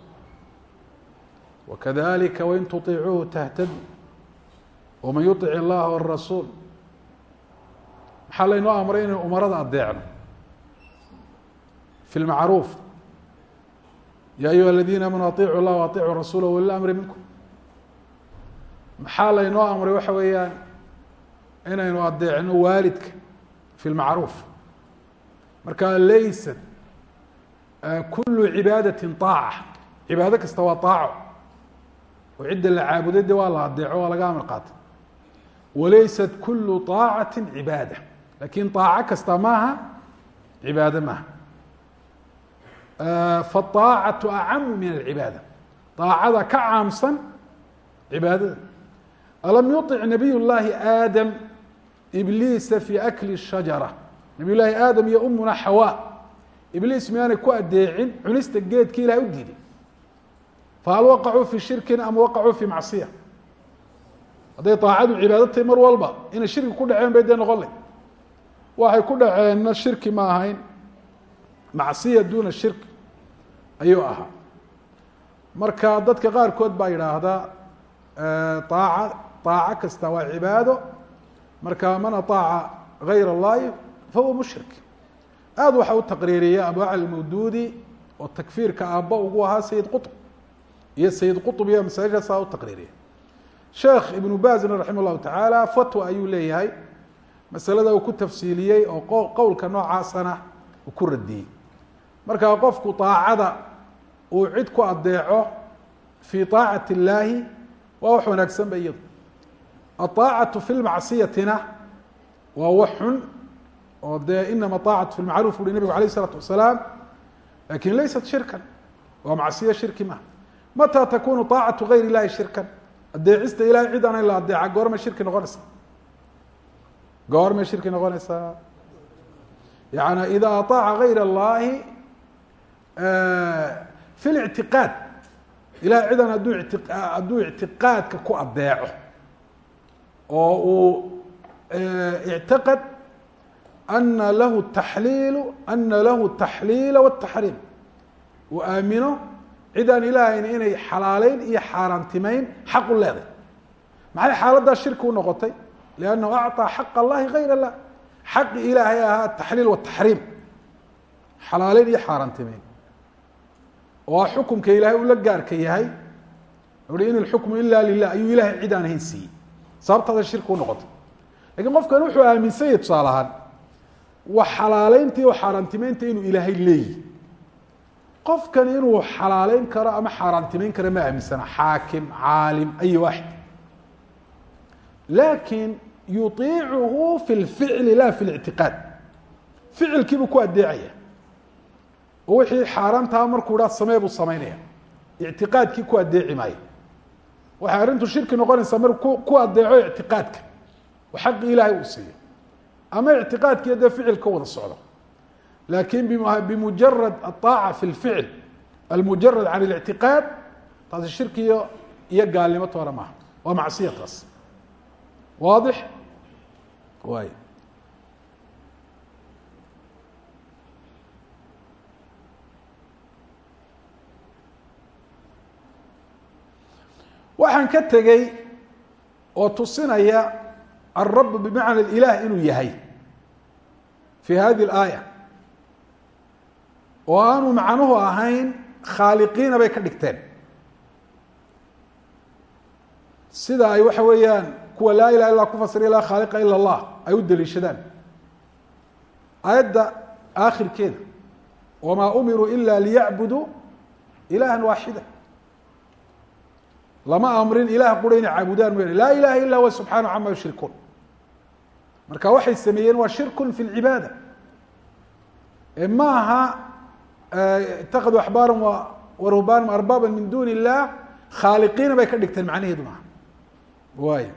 Speaker 1: wakadalika wain tuطicuuhu tahtadu waman yuطic اllaha wالrasuul maxaa laynoo amray inaynu umarada adeecno fi lmacruuf ya ayuha اladina amanuu aiicu اllah وaiicu rasuula wali amri minkum maxaa laynoo amray waxa weeyaan inaynu adeecno waalidka fi lmacruuf marka laysat kulu cibaadati aaca cibaado kasta waa aaco oo cidda la caabuday de waa la adeeco waa laga amar qaatay walaysat kulu aacati cibaada laakiin aaco kasta maaha cibaado maaha faaacatu acamu min alcibaada aacada ka caamsan cibaadada alam yuic nabiy llaahi aadam ibliisa fi akli shajara nabiy llahi aadam iyo umuna xawa ibliis miyaanay ku adeecin cunista geedka ilahay u diiday fahal waqacuu fi shirkin ama waqacuu fi macsiya. Hadday aacadu cibaado tahay mar walba inay shirki ku dhaceen bay dee noqon leh waxay ku dhaceenna shirki ma ahayn. Macsiya duuna shirki ayuu ahaa. Marka dadka qaarkood baa yidhaahdaa aaca aaco kasta waa cibaado. Marka man ataaca gayr allahi fahuwa mushrik aad waxa u taqriiriyay anwaac almawduudi oo takfiirka aabba ugu ahaa sayid qutb. Iyo sayid qubiya masaajidkaasaa u taqriiriyay sheekh ibnu baazin raxima llahu tacaala fatwa ayuu leeyahay masalada uu ku tafsiiliyey oo qowlka noocaasana uu ku radiyey. Markaa qofku aacada uu cid ku adeeco fii aacati illaahi waa wax wanaagsan ba iyadu. Aaacatu fi lmacsiyatina waa wax xun oo dee inama طaacatu fi lmacruuf uhi nabigu alayه الsalaatu wasalaam lakin laysat shirkan waa macsiyo shirki maha mataa takunu طaacatu gayr اllahi shirkan adeecista ilahay cid aan in la adeeca goormay shirki noqonaysaa goormay shirki noqonaysaa yani ida aطaaca gayr اllahi fi اlictiqaad ilahay cidan hadduu hadduu ictiqaadka ku adeeco oo uu ictiqad ana lahu taxliilu ana lahu taxliila wataxriim uu aamino cid aan inay xalaaleyn iyo xaaraantimeyn xaq u leeday maxay xaaladdaa shirki u noqotay liannahu acطaa xaq allahi gayr allah xaqi ilaahay ahaa ataxliil wataxriim xalaaleyn iyo xaaraantimeyn oo xukumka ilaahay uu la gaarka yahay uhi in ilxukmu ila lilah ayuu ilahay cid ahayn siiyey sababtaada shirki u noqotay lakiin qofkan wuxuu aaminsan tusaale ahaan wa xalaaleynta iyo xaaraantimeynta inuu ilaahay leeyihi qofkan inuu xalaaleyn karo ama xaaraantimeyn karo ma aaminsana xaakim caalim ay waaxid. Lakin yuiicuhu fi lficli la fi lictiqaad ficilkiibuu ku adeecaya oo wixii xaaraamtaha markuu dhaa samee buu samaynaya ictiqaadkii ku adeeci maayo. Waxay arrintu shirki noqonaysaa mar ku adeeco ictiqaadka. Oo xaqi ilaahay uu siiyo ama ictiqaadkiiyo dee ficil ka wada socdo. Laakin bimujarad aaaca fi lficil almujarad can اlictiqaad taasi shirki iyo gaalnimo toona maaha. Waa macsiya taas. Waadix? Waay. Waxaan ka tegey oo tusinaya alrab bimacna ilah inuu yahay fi hadi اlaaya oo aanu macnuhu ahayn khaaliqiina bay ka dhigteen sida ay waxa weeyaan kuwa laa ilaha illa ku fasira laa khaaliqa ila اllah ay u daliishadaan aayadda aakhirkeeda wamaa umiruu ila liyacbuduu ilaha waaxida lama amrin ilaah qura inay caabudaan mooyaane laa ilaha illa huwa subxaana cama yushrikuun marka waxay sameeyeen waa shirku fi lcibaada ma aha itakaduu axbaara waruhbaanum arbaaba min duni illah khaaliqiina bay ka dhigteen macnaheedu maaha. Waay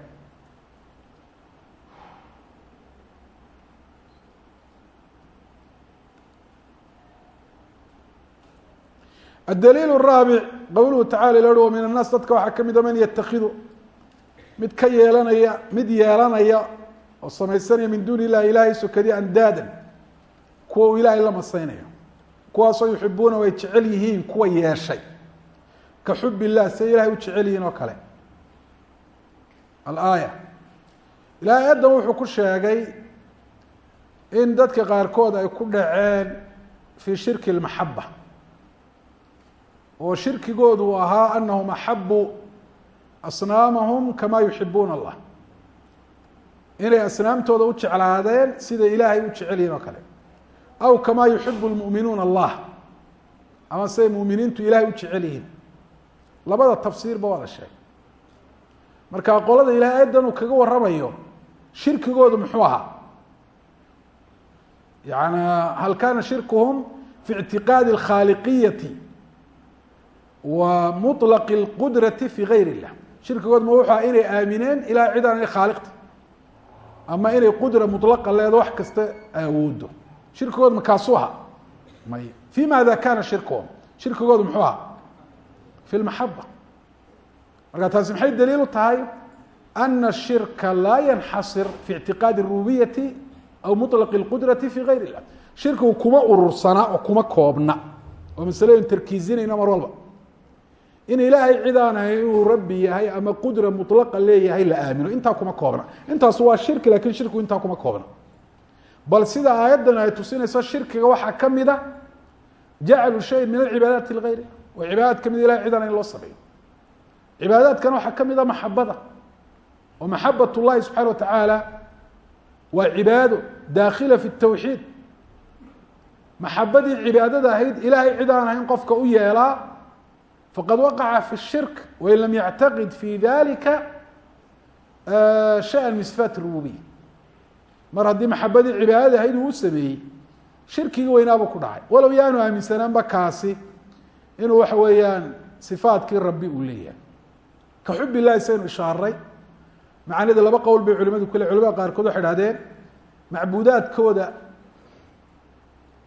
Speaker 1: adaliil raabic qowluhu tacala il wa min annaas dadka waxaa kamida man yatakidu mid ka yeelanaya mid yeelanaya oo samaysanaya min duuni illahi ilahay sokadi andaadan kuwa uu ilaahay la masaynayo kuwaasoo yuxibuuna ay jecel yihiin kuwa yeeshay. Ka xub illah siay ilahay u jecel yihiin oo kale. Alaaya ilahay addan wuxuu ku sheegay in dadka qaarkood ay ku dhaceen fii shirki lmaxaba oo shirkigoodu ahaa anahum axabuu asnaamahum kama yuxibuuna allah inay asnaamtooda u jeclaadeen sida ilaahay u jecel yihin oo kale aw kama yuxibu lmu'minuuna allah ama siday muuminiintu ilahay u jecel yihiin labada tafsiirba waa la sheegay marka qolada ilahay adan uu kaga waramayo shirkigoodu muxuu ahaa yani hal kana shirkuhum fi ictiqaadi اlkhaaliqiyati wa muطlaq اlqudrati fi gayr اllah shirkigoodu ma wuxu aha inay aamineen ilaa cid aan khaaliqta ama inay qudra mulaqa leedo wax kasta awoodo shirkigoodu makaasuu ahaa may fi maada kana shirkuhum shirkigoodu muxuu ahaa fi lmaxaba marka taasi maxay daliil u tahay ana shirka laa yanxasir fi ictiqaadi الrububiyati aw muطlaq اlqudrati fi gayr اllah shirkigu kuma urursana oo kuma koobna oo masaleyn tarkiizinayna mar walba in ilaahay cid aan ahay inuu rabbi yahay ama qudra mulaqa leeyahay la aamino. Intaa kuma koobna. Intaas waa shirki laakiin shirkigu intaa kuma koobna. Bal sida aayaddan ay tusinayso shirkiga waxaa kamida jaclu shay min alcibaadaati ligayr oo cibaadaad ka mid ilahay cid in loo sameeyo. Cibaadaadkan waxaa kamida maxabada oo maxabat llahi subxana wa tacaala waa cibaado daakhila fi tawxiid. Maxabadii cibaadada ahayd ilahay cid ahayn qofka u yeelaa faqad waqaca fi shirk wain lam yactaqid fi dalika shay-an min sifaat rububiya mar haddii maxabadii cibaadada ahayd uu u sameeyey shirkigii weynaabuu ku dhacay walow yaanu aaminsanaanba kaasi inuu waxa weeyaan sifaatkii rabbi uu leeyahay ka xub illahi saynu ishaaray macaanida laba qowl bay culimadu kule culamada qaarkood waxay hahdeen macbuudaadkooda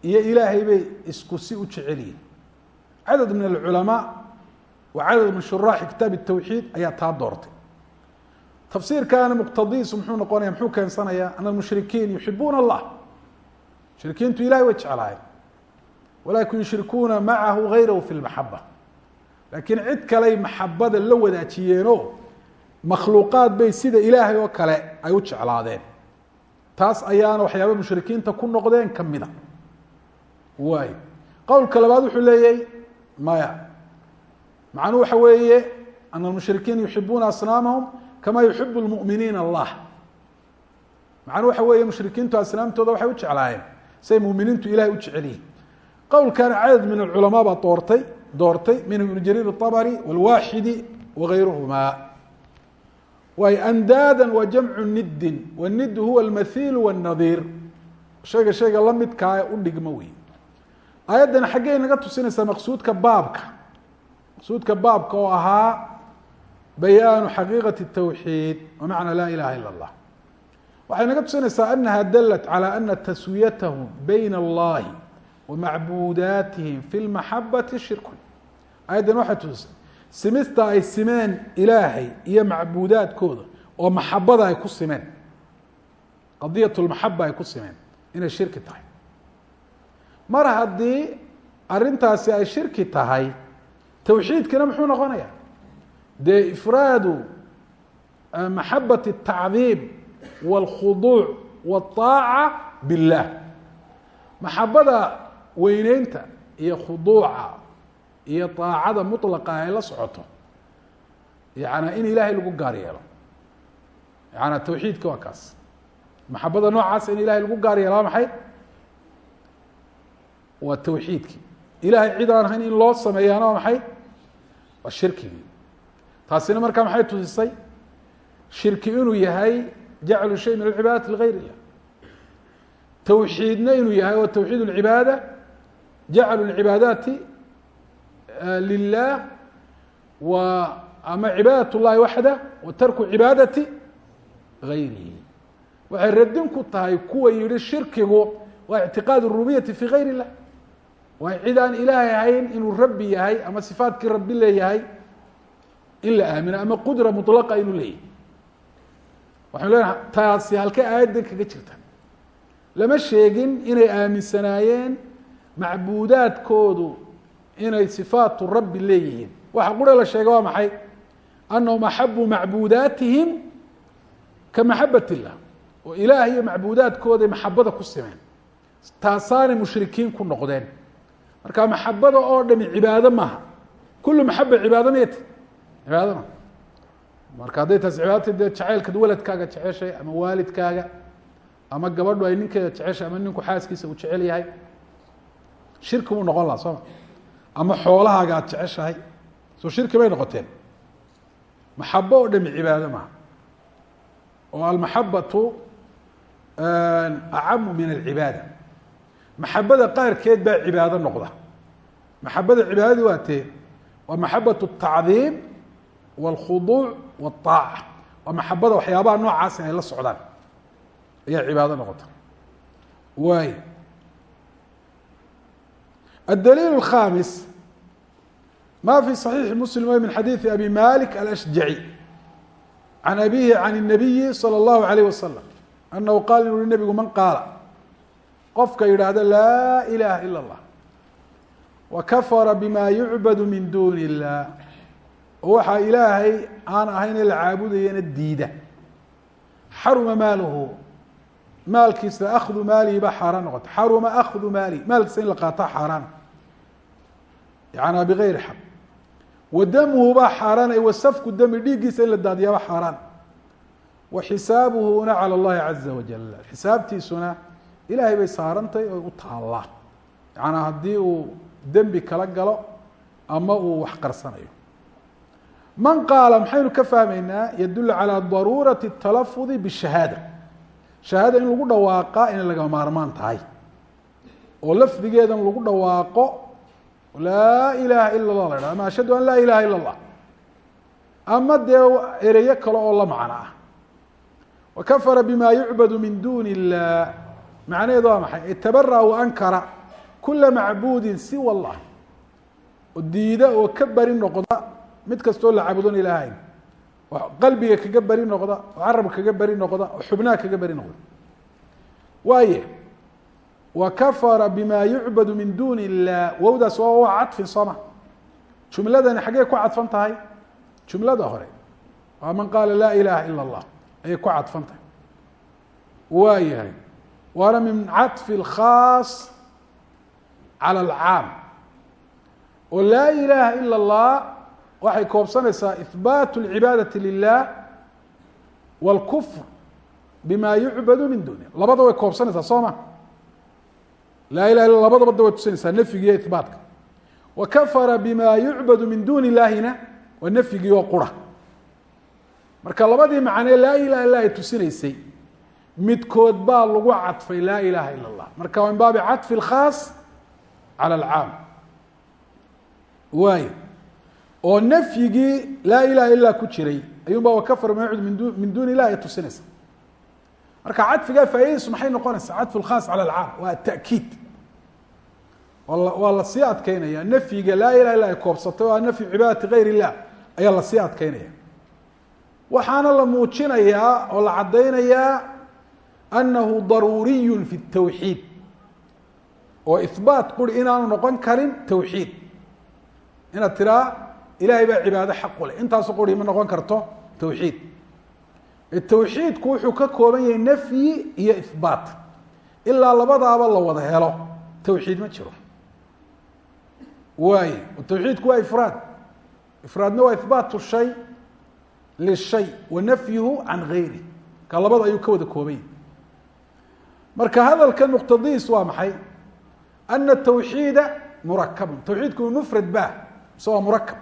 Speaker 1: iyo ilaahay bay isku si cadad min shuraaxi kitaab الtawxiid ayaa taa doortay tafsiirkaana muqtadiisu muxuu noqonaya muxuu keensanayaa ana almushrikiin yuxibuuna allah mushrikiintu ilahay way jeclaayeen walakin yushrikuuna macahu gayrahu fi lmaxaba laakiin cid kaley maxabada la wadaajiyeenoo makhluuqaad bay sida ilaahay oo kale ay u jeclaadeen taas ayaana waxyaaba mushrikiinta ku noqdeen kamida waay qowlka labaad wuxuu leeyay maya macnuu waxa weeye ana almushrikiina yuxibuuna asnaamahum kama yuxibu lmuminiina allah macnuu waxa weeye mushrikiintu asnaamtooda waxay u jeclaayeen siay muminiintu ilahay u jecel yihin qowlkana cadad min alculamaa baa doortay doortay minhum ibn jariir الطabri wاlwaxidi wagayruhuma waay andaada wa jamcu nidin wanidu huwa اlmathiil wالnadiir shayga shayga la midkaa u dhigmo wey aayaddani xaggey naga tusinaysaa maqsuudka baabka maqsuudka baabka oo ahaa bayaanu xaqiiqati الtawxiid wamacna laa ilaha ila اllah waxay naga tusinaysaa anaha dalat calى ana taswiyatahu bayna اllahi wa macbuudaatihim fi lmaxabati shirku ayaddani waxay tusisay simista ay simeen ilaahay iyo macbuudaadkooda oo maxabada ay ku simeen qadiyat lmaxaba ay ku simeen inay shirki tahay mar haddii arrintaasi ay shirki tahay tawxiidkina muxuu noqonaya dee ifraadu maxabat الtacdiim wاlkhuduuc wالطaaca biاllah maxabada weyneynta iyo khuduuca iyo طaacada muطlaqa ay la socoto yana in ilahay lagu gaar yeelo yana tawxiidka waa kaas maxabada noocaas in ilahay lagu gaar yeelo waa maxay waa tawxiidkii ilahay cid aan ahayn in loo sameeyaana waa maxay waa shirkigii taasina markaa maxay tusisay shirki inuu yahay jaclu shay min alcibaadati ligayr illah tawxiidna inuu yahay oo tawxiid اlcibaada jaclu اlcibaadaati lilah wa ama cibaadat اllahi waxda wa tarku cibaadati gayrihi waxay radin ku tahay kuwa yihi shirkigu waa ictiqaad الrububiyati fi gayr الlah waa cid aan ilaahay ahayn inuu rabbi yahay ama sifaatkii rabbi leeyahay in la aamino ama qudra muطlaqa inuu leeyahay. Waxanu leenaha taasi halkay aayaddan kaga jirta. Lama sheegin inay aaminsanaayeen macbuudaadkoodu inay sifaatu rabbi leeyihiin. Waxa qura la sheegay waa maxay? Anahum axabuu macbuudaatihim ka maxabat illah oo ilaah iyo macbuudaadkooday maxabada ku simeen. Taasaanay mushrikiin ku noqdeen marka maxabada oo dhami cibaado maaha. Kulu maxaba cibaado miyati cibaado maha marka hadday taas cibaadata dee waladkaaga jeceshay ama waalidkaaga ama gabadhu ay ninkeeda jeceshay ama ninku xaaskiisa uu jecel yahay shirki buu noqon laha sooma ama xoolahaaga aad jeceshahay soo shirki bay noqoteen. Maxabo oo dhami cibaado maaha. Oo almaxabatu acamu min alcibaada maxabada qaarkeed baa cibaado noqda maxabada cibaadadii waa tee waa maxabat الtacdiim wاlkhuduuc wالطaaca waa maxabada waxyaabaha noocaasi ay la socdaan ayaa cibaado noqota waay الdliil الkhaamis ma fi صaxiixi muslim w min xadiiثi abi malik alأshjaعي can abihi can الnabiyi slى الlahu عalيه waslم anahu qaal inu uhi nebigu man qaala qofka yidhaahda laa ilaha ilا اllah wakafara bima yucbadu min duni اllah oo waxaa ilaahay aan ahayn la caabudayana diida xaruma maaluhu maalkiisa akdu maalihi baa xaaraan noqota xaruma akdu maalihi maalkiisa in la qaataa xaaraan yana bigayri xaq wa damuhu baa xaaraan ay wasafku dami dhiiggiisa in la daadiyaaba xaaraan wa xisaabuhuna calى اllahi caza wajal xisaabtiisuna ilaahay bay saarantay oo u taallaa yaana haddii uu dembi kala galo ama uu wax qarsanayo man qaala maxaynu ka fahmaynaa yadul calى daruurati الtalafudi bالshahaada shahaada in lagu dhawaaqa inay laga maarmaan tahay oo lafdigeedan lagu dhawaaqo laa ilaha ila اllah la hah ama ashhadu an laa ilaha ila اllah ama dee ereyo kale oo la macno ah wakafara bima yucbadu min duni اllah macnaheedu waa maxay? Itabara wa ankara kula macbuudin siwa اllah oo diida oo ka bari noqda mid kastoo la caabudon ilaahayn qalbiga kaga beri noqda oo carab kaga beri noqda oo xubnaha kaga beri noqda. Waaye wakafara bima yucbadu min duni illah. Wowdaas waa waa cadfin sooma jumladani xaggey ku cadfan tahay? Jumlada hore. Waa man qaala laa ilaha ila اllah ayay ku cadfan tahay. Waa yahay waana min caطfi اlkhaas calى اlcaam oo laa ilaha ila اllah waxay koobsanaysaa ihbaat اlcibaadati lilah wاlkufr bima yucbadu min duni labada way koobsanaysaa soo ma laa ilaha illa labadaba da way tusinaysaa nafyigiiyo ihbaatka wa kafara bima yucbadu min duni illahina waa nafyigii oo qura marka labadii macnee laa ilaha illa ay tusinaysay midkood baa lagu cadfay laa ilaha ila اllah marka waa min baabi caطfi اlkhaas cala alcaam waayo oo nafyigii laa ilaha ilaa ku jiray ayuun baa wakafar mauud min du min duuni ilah ay tusinaysa marka cadfigaa faaidadiisu maxay noqonaysaa cadfu lkhaas cala alcaam waa atakiid waa waa lasii adkeynaya nafyiga laa ilaha illa ay koobsatay waa nafyu cibaadati gayr illah ayaa lasii adkeynaya waxaana la muujinayaa oo la caddaynayaa anahu daruuriyu fi اtawxiid oo ihbaat quri inaanu noqon karin tawxiid inaad tiraa ilahay baa cibaado xaq u leh intaasu quri ma noqon karto tawxiid tawxiidku wuxuu ka kooban yahay nafyi iyo ihbaat ilaa labadaaba la wada helo tawxiid ma jiro waay tawxiidku waa ifraad ifraadna waa ihbaat shay lishay wa nafyuhu can gayri ka labada ayuu ka wada koobanya marka hadalka muqtadiis waa maxay? Ana tawxiida murakabun tawxiidku mufrad ba mise waa murakab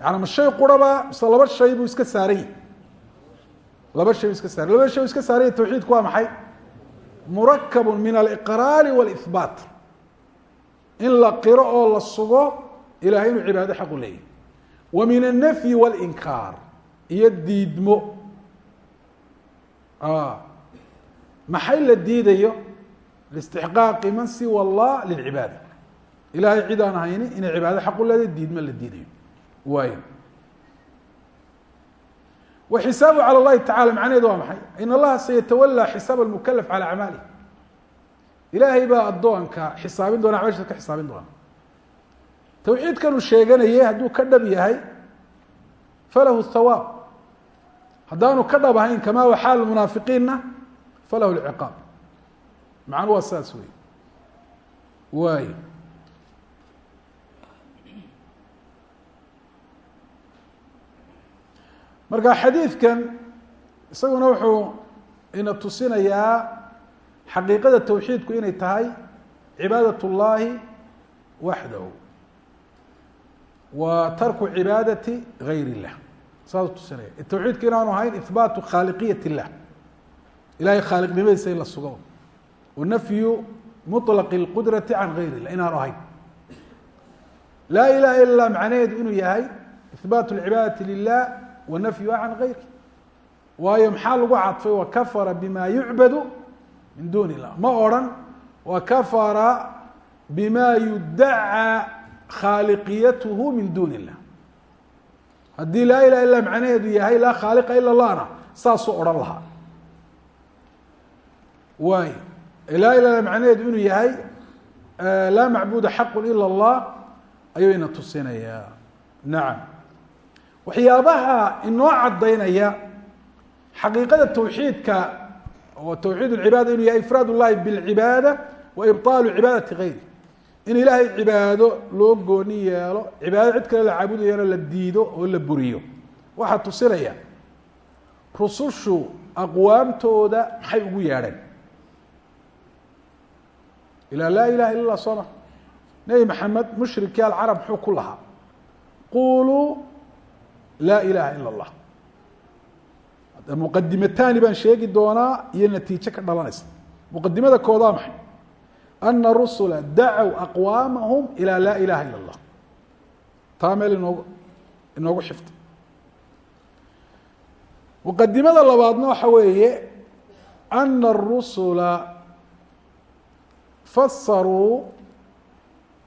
Speaker 1: yaani ma shay quraba mise laba shay buu iska saaran laba shay buu iska saray laba shay buu iska saaran tawxiidku waa maxay? Murakabun min aliqraari walihbaat in la qiro oo la sugo ilahay inuu cibaado xaq u leeyahy wa min alnafyi walinkaar. Iyo diidmo maxay la diidayo liistixqaaqi man siwa allah lilcibaada ilahay cid aan hayni inay cibaado xaq u leedahay diidmo la diidayo waayo wa xisaabu calى اllahi tacala macnaheedu waa maxay in allaha sayatawalaa xisaab almukalaf calى acmaalih ilaahay baa addoonka xisaabin doona acmaashiisa ka xisaabin doona tawxiidkan uu sheeganayay hadduu ka dhab yahay falahu thawaab haddaanu ka dhab ahayn kama wa xaal munaafiqiinna falahu lciqaab macnu waa saas wey waayo marka xadiidkan isaguna wuxuu ina tusinayaa xaqiiqada tawxiidku inay tahay cibaadat اllahi waxdahu wa tarku cibaadati gayr اllah saasuu tusinaya tawxiidku inaanu ahayn ihbaatu khaaliqiyat اllah ilahay khaaliqnimadiisa in la sugo wa nafyu muطlaq اlqudrati can gayr اllah inaanu ahayn laa ilaha ila lah macnaheedu inuu yahay ihbaat اlcibaadati lilah wa nafyuha can gayri waayo maxaa lagu cadfay wakafara bima yucbadu min duni illah ma odrhan wakafara bima yudacaa khaaliqiyatuhu min duni illah haddii laa ilaha illa macnaheedu yahay laa khaaliqa ila allahna saasuu odhan lahaa waay laa ilaha macnaheedu inuu yahay laa macbuda xaqu ila allah ayuu ina tusinayaa nacam waxyaabaha inoo caddaynaya xaqiiqada tawxiidka oo tawxiid اlcibaada inuu yahay ifraad اllahi bاlcibaada wa ibطaalu cibaadati gayri in ilaahay cibaado loo gooni yeelo cibaado cid kale la caabudayana la diido oo la buriyo waxaa tusinaya rusushu aqwaamtooda maxay ugu yeedheen ilaa laa ilaha illa lah soo ma. Nebi maxamed mushrikii alcarab muxuu ku lahaa quluu laa ilaha ila اllah muqadimataani baan sheegi doonaa iyo natiijo ka dhalanaysa. Muqadimada koodaa maxay? Ana rusula dacow aqwaamahum ilaa laa ilaha ila اllah taa meel inoogu inoogu xifta. Muqadimada labaadna waxa weeye ana rusula fasaruu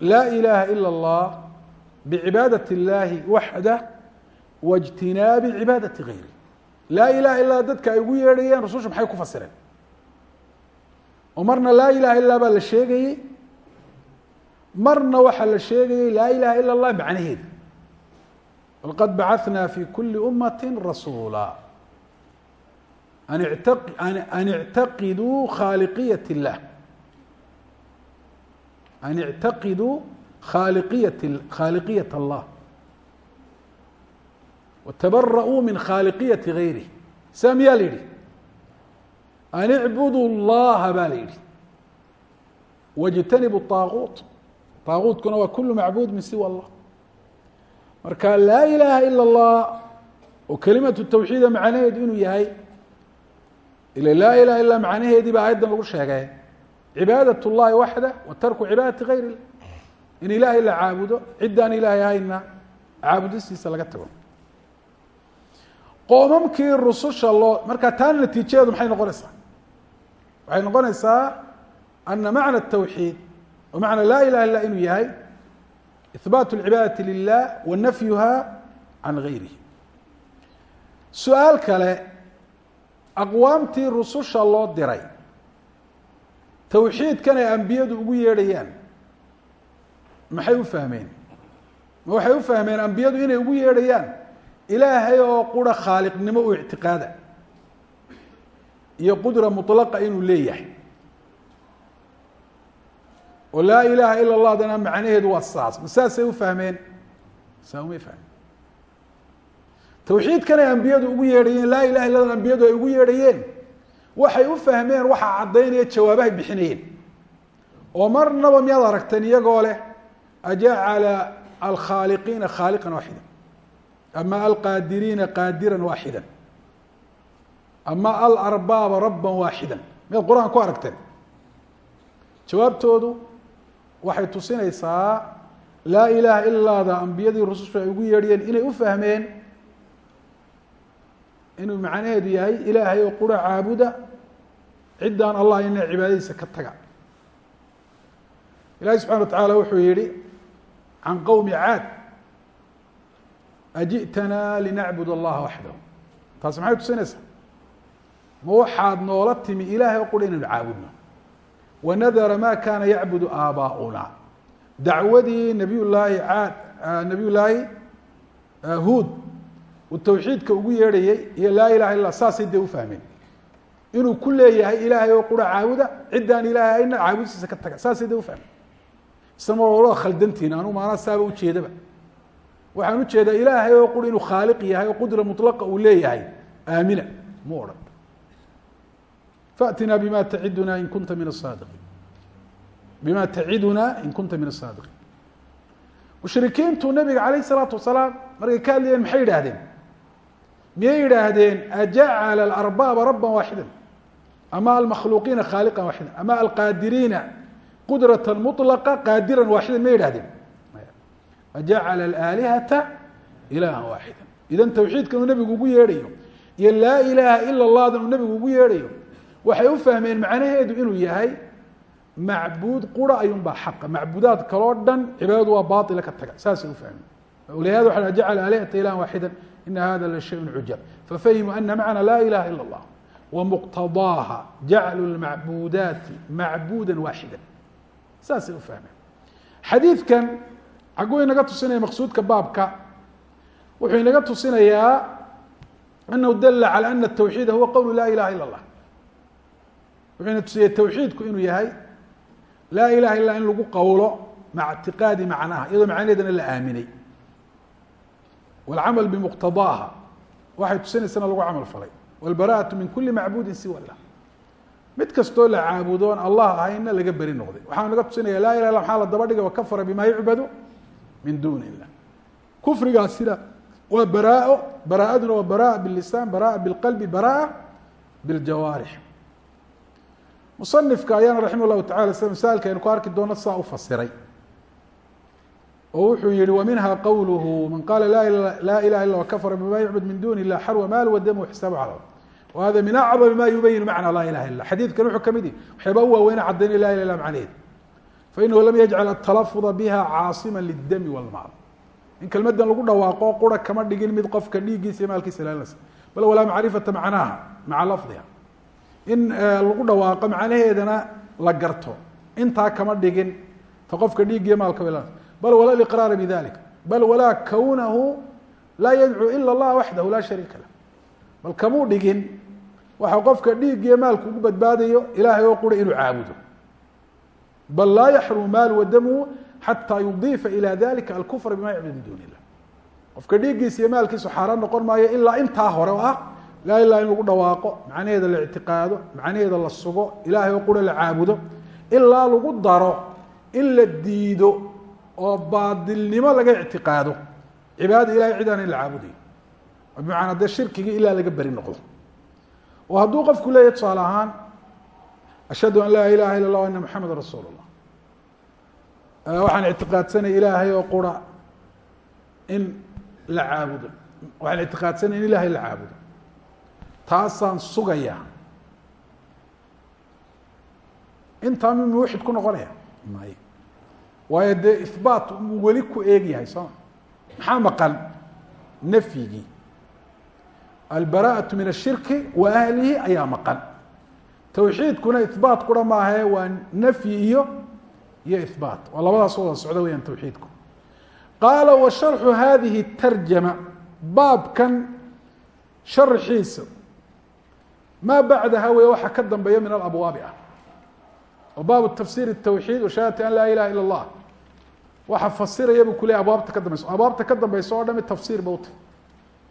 Speaker 1: laa ilaha ilا اllah bicibaadaة اllahi waxdah waاjtinaabi cibaadati gayri laa ilaha ilaa dadka ay ugu yeedhayeen rususha maxay ku fasireen oo marna laa ilaha illaa baa la sheegayey marna waxaa la sheegayey laa ilaha ila اllah macnaheeda walqad bacaثna fi kuli umati rasuula an an ictaqiduu khaaliqiyat اllah an ictaqiduu khaaliqiyat khaaliqiyat allah wtabara'uu min khaaliqiyati gayrih saa miyaa la yidhi an icbudu llaha baa la yidhi wاjtanibu طaaguut طaaguutkuna waa kulu macbuud min siwa allah marka laa ilaha ilا اllah oo kelimatu tawxiida macnaheedu inuu yahay ila laa ilaha illa macnaheedii baa aayaddan lagu sheegay cibaadaة اllahi waxda wa tarku cibaadati gayr اllah in ilaahay la caabudo ciddaan ilaahay ahayna caabudistiisa laga tago qoomamkii rususha loo markaa taana natiijadeedu maxay noqonaysaa waxay noqonaysaa ana macna الtawxiid o macna laa ilaha illa inuu yahay ihbaat اlcibaadati lilah wa nafyuha can gayrihi su-aal kale aqwaamtii rususha loo diray tawxiidkan ay ambiyadu ugu yeedhayaan. Maxay u fahmeen? Ma waxay u fahmeen ambiyadu inay ugu yeedhayaan ilaahay oo qura khaaliqnimo u ictiqaada iyo qudra mطlaqa inuu leeyahay. Oo laa ilaha ila اllah dana macnaheedu waa saas. Ma saasay u fahmeen? Saa umay fahmeen. Tawxiidkan ay ambiyadu ugu yeedhayeen laa ilaha illa ambiyadu ay ugu yeedhayeen waxay u fahmeen waxaa caddaynaya jawaabahay bixinayeen. Oo marnaba miyaad aragteen iyagoo leh ajacala alkhaaliqiina khaaliqan waaxida ama alqaadiriina qaadira waaxida ama alarbaaba raba waaxida miyaad qur'aan ku aragteen? Jawaabtoodu waxay tusinaysaa laa ilaha ilaada ambiyadii rusushu ay ugu yeedhiyeen inay u fahmeen inuu macnaheedu yahay ilaahay oo qura caabuda ciddaan allah ina cibaadadiisa ka taga. Ilahi subxana wa tacaala wuxuu yihi can qowmi caad aji'tanaa linacbud allaha waxdahu. Taasi maxay tusinaysaa? Ma waxaad noola timi ilahay oo qura inaynu caabudno. Wanadara ma kana yacbudu aabaa'una dacwadii nabiy llaahi caad nabiy llaahi huud uu tawxiidka ugu yeedhayey iyo laa ilaha illa saasay dee ufahmeen inuu ku leeyahay ilaahay oo qura caabuda ciddaan ilaahay ahayna caabudistiisa ka taga saasay dee ufahmeen isna wala khaldantiin anuu maanaa saaba ujeedaba waxaan u jeedaa ilaahay oo qura inuu khaaliq yahay oo qudra mulaqa uu leeyahay. Aamina mu odhan. Fatinaa bima tacidunaa in kunta min asaadiqiin bima tacidunaa in kunta min asaadiqiin mushrikiintu nabiga alayh isalaatu wasalaam markay ka hadlayeen maxay yidhaahdeen? Miyay yidhaahdeen ajacala alarbaaba raba waaxida ama almakhluuqiina khaaliqan waaxida ama alqaadiriina qudrata muطlaqa qaadiran waaxida ma yidhahdeen ajacala alaalihata ilaha waaxida idan tawxiidkan uu nebigu ugu yeedhayo iyo laa ilaaha ila اllahdan uu nebigu ugu yeedhayo waxay u fahmeen macnaheedu inuu yahay macbuud qura ayuun baa xaqa. Macbuudaad kaloo dhan cibaadadu waa baila ka taga. Saasay ufahmeen lihada waxa jacala alihata ilaha waaxida ina hada la shayء cujab fafahimuu ana macna laa ilaha ila اllah wamuqtadaaha jaclu lmacbudaati macbuda waaxida saasay ufahmeen xadiidkan xaguu inaga tusinaya maqsuudka baabka wuxuu inaga tusinayaa anahu dala calى ana الtawxiida huwa qowlu la ilaha ila اllah wuxuu ina tusiyey tawxiidku inuu yahay laa ilaha illa in lagu qowlo maca ictiqaadi macnaha iyadoo macnaheedana la aaminay wاlcamal bimuqtadaaha waxay tusinaysana lagu camal falay wاlbara'aةu min kuli macbuudin siwa lah mid kastoo la caabudoon allah ahayna laga beri noqday waxaa naga tusinaya laa ilah illa maxaa la daba dhigay wakafara bima yucbadu min duni illah kufrigaasina waa baraao baraaaduna waa bara'a bilisaan bara'a bilqalbi bara'a biljawaarix musanifka ayaana raximah llahu tacala sida masaailka aynu ku arki doono saa u fasiray oo wuxuu yihi waminha qowluhu man qaala laa ilaha illa wakafara bima yucbad min duni illah xarwa maal wadamu xisaabu cala whada min acdami ma yubayin macna laa ilaha illa xadiidkan wuxuu ka mid yahi waxyaaba u waaweyna caddaynay la ilah macnaheed. Fainahu lam yajcal atalafuda biha caasima lidami walmaal. In kelmadan lagu dhawaaqo qura kama dhigin mid qofka dhiiggiisa iyo maalkiisa ilaalinaysa. Bal walaa macrifata macnaha maca lafdiha. In lagu dhawaaqo macnaheedana la garto. Intaa kama dhigin ta qofka dhiiggiiyo maalka ilaalinaysa bal wala liqraara bidalik bal walaa kownahu laa yadcuu ila allah waxdahu laa shariika lah bal kamuu dhigin waxa qofka dhiiggiyo maalku ugu badbaadayo ilaahay oo qura inuu caabudo bal laa yaxrumu maal wadamuhu xataa yudiifa ila dalika alkufra bima yacbud min duni illah qofka dhiiggiisa iyo maalkiisu xaaraan noqon maayo ilaa intaa hore oo ah laa ilaa in lagu dhawaaqo macnaheeda la ictiqaado macnaheeda la sugo ilaahay oo qura la caabudo ilaa lagu daro in la diido oo baadilnimo laga ictiqaado. Cibaadada ilahay cid aan la caabudayo bimacnaa dee shirkigii ilaa laga beri noqdo. Oo hadduu qofku leeyahy tusaale ahaan ashhadu an laa ilaha illa اllah ana maxameda rasuul اllah waxaan ictiqaadsanaya ilaahay oo qura in la caabudo. Waxaan ictiqaadsanaya in ilahay la caabudo. Taasaan sugaya intaa mi muwaxid ku noqonaya? May waayo dee ihbaat uu weli ku eeg yahay sooma maxaa maqan nafyigii albaraءaة min الshirki wa ahlihi ayaa maqan tawxiidkuna ihbaat kura maahae waa nafyi iyo iyo ihbaat waa labadaas wada socdo weyaan tawxiidku qaala wa sharxu hadihi tarjama baabkan sharxiisa maa bacdaha wey waxa ka dambeeya min alabwaabi ah oo baabu tafsir الtawxiid wa shahadati an laa ilaha ilا اllah waxa fasiraya bu kule abwaabta ka dambeyso abwaabta ka dambeysa oo dhami tafsir ba uta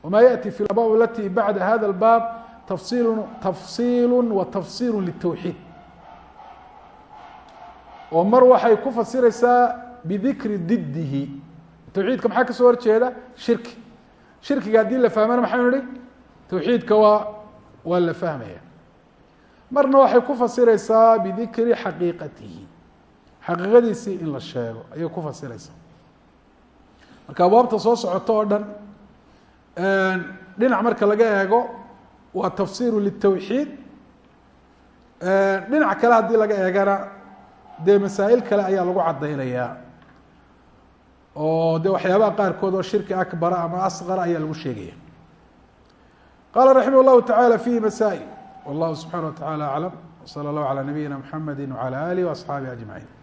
Speaker 1: wma yaأti fi abwaab alati bacda hada اlbaab tafsil tafsil wa tafsir litawxiid oo mar waxay ku fasireysaa bidikri didihi tawxiidka maxaa ka soo horjeeda? Shirki. Shirkiga haddii la fahmana maxaynu nihi tawxiidka waa waa la fahmaya. Marna waxay ku fasireysaa bidikri xaqiiqatihi xaqiiqadiisii in la sheego ayay ku fasireysaa marka abwaabta soo socoto oo dhan dhinac marka laga eego waa tafsiru litawxiid. Dhinac kale haddii laga eegana dee masaa'il kale ayaa lagu caddaynayaa. Oo de waxyaabaha qaarkood oo shirki akbara ama asqara ayaa lagu sheegaya. Qala raximah llahu tacala fihi masaa'il. Wallahu subxana wa tacala aclam. Wsala allahu calaa nabiyina mxamedi wacala alih waasxaabihi ajmaciin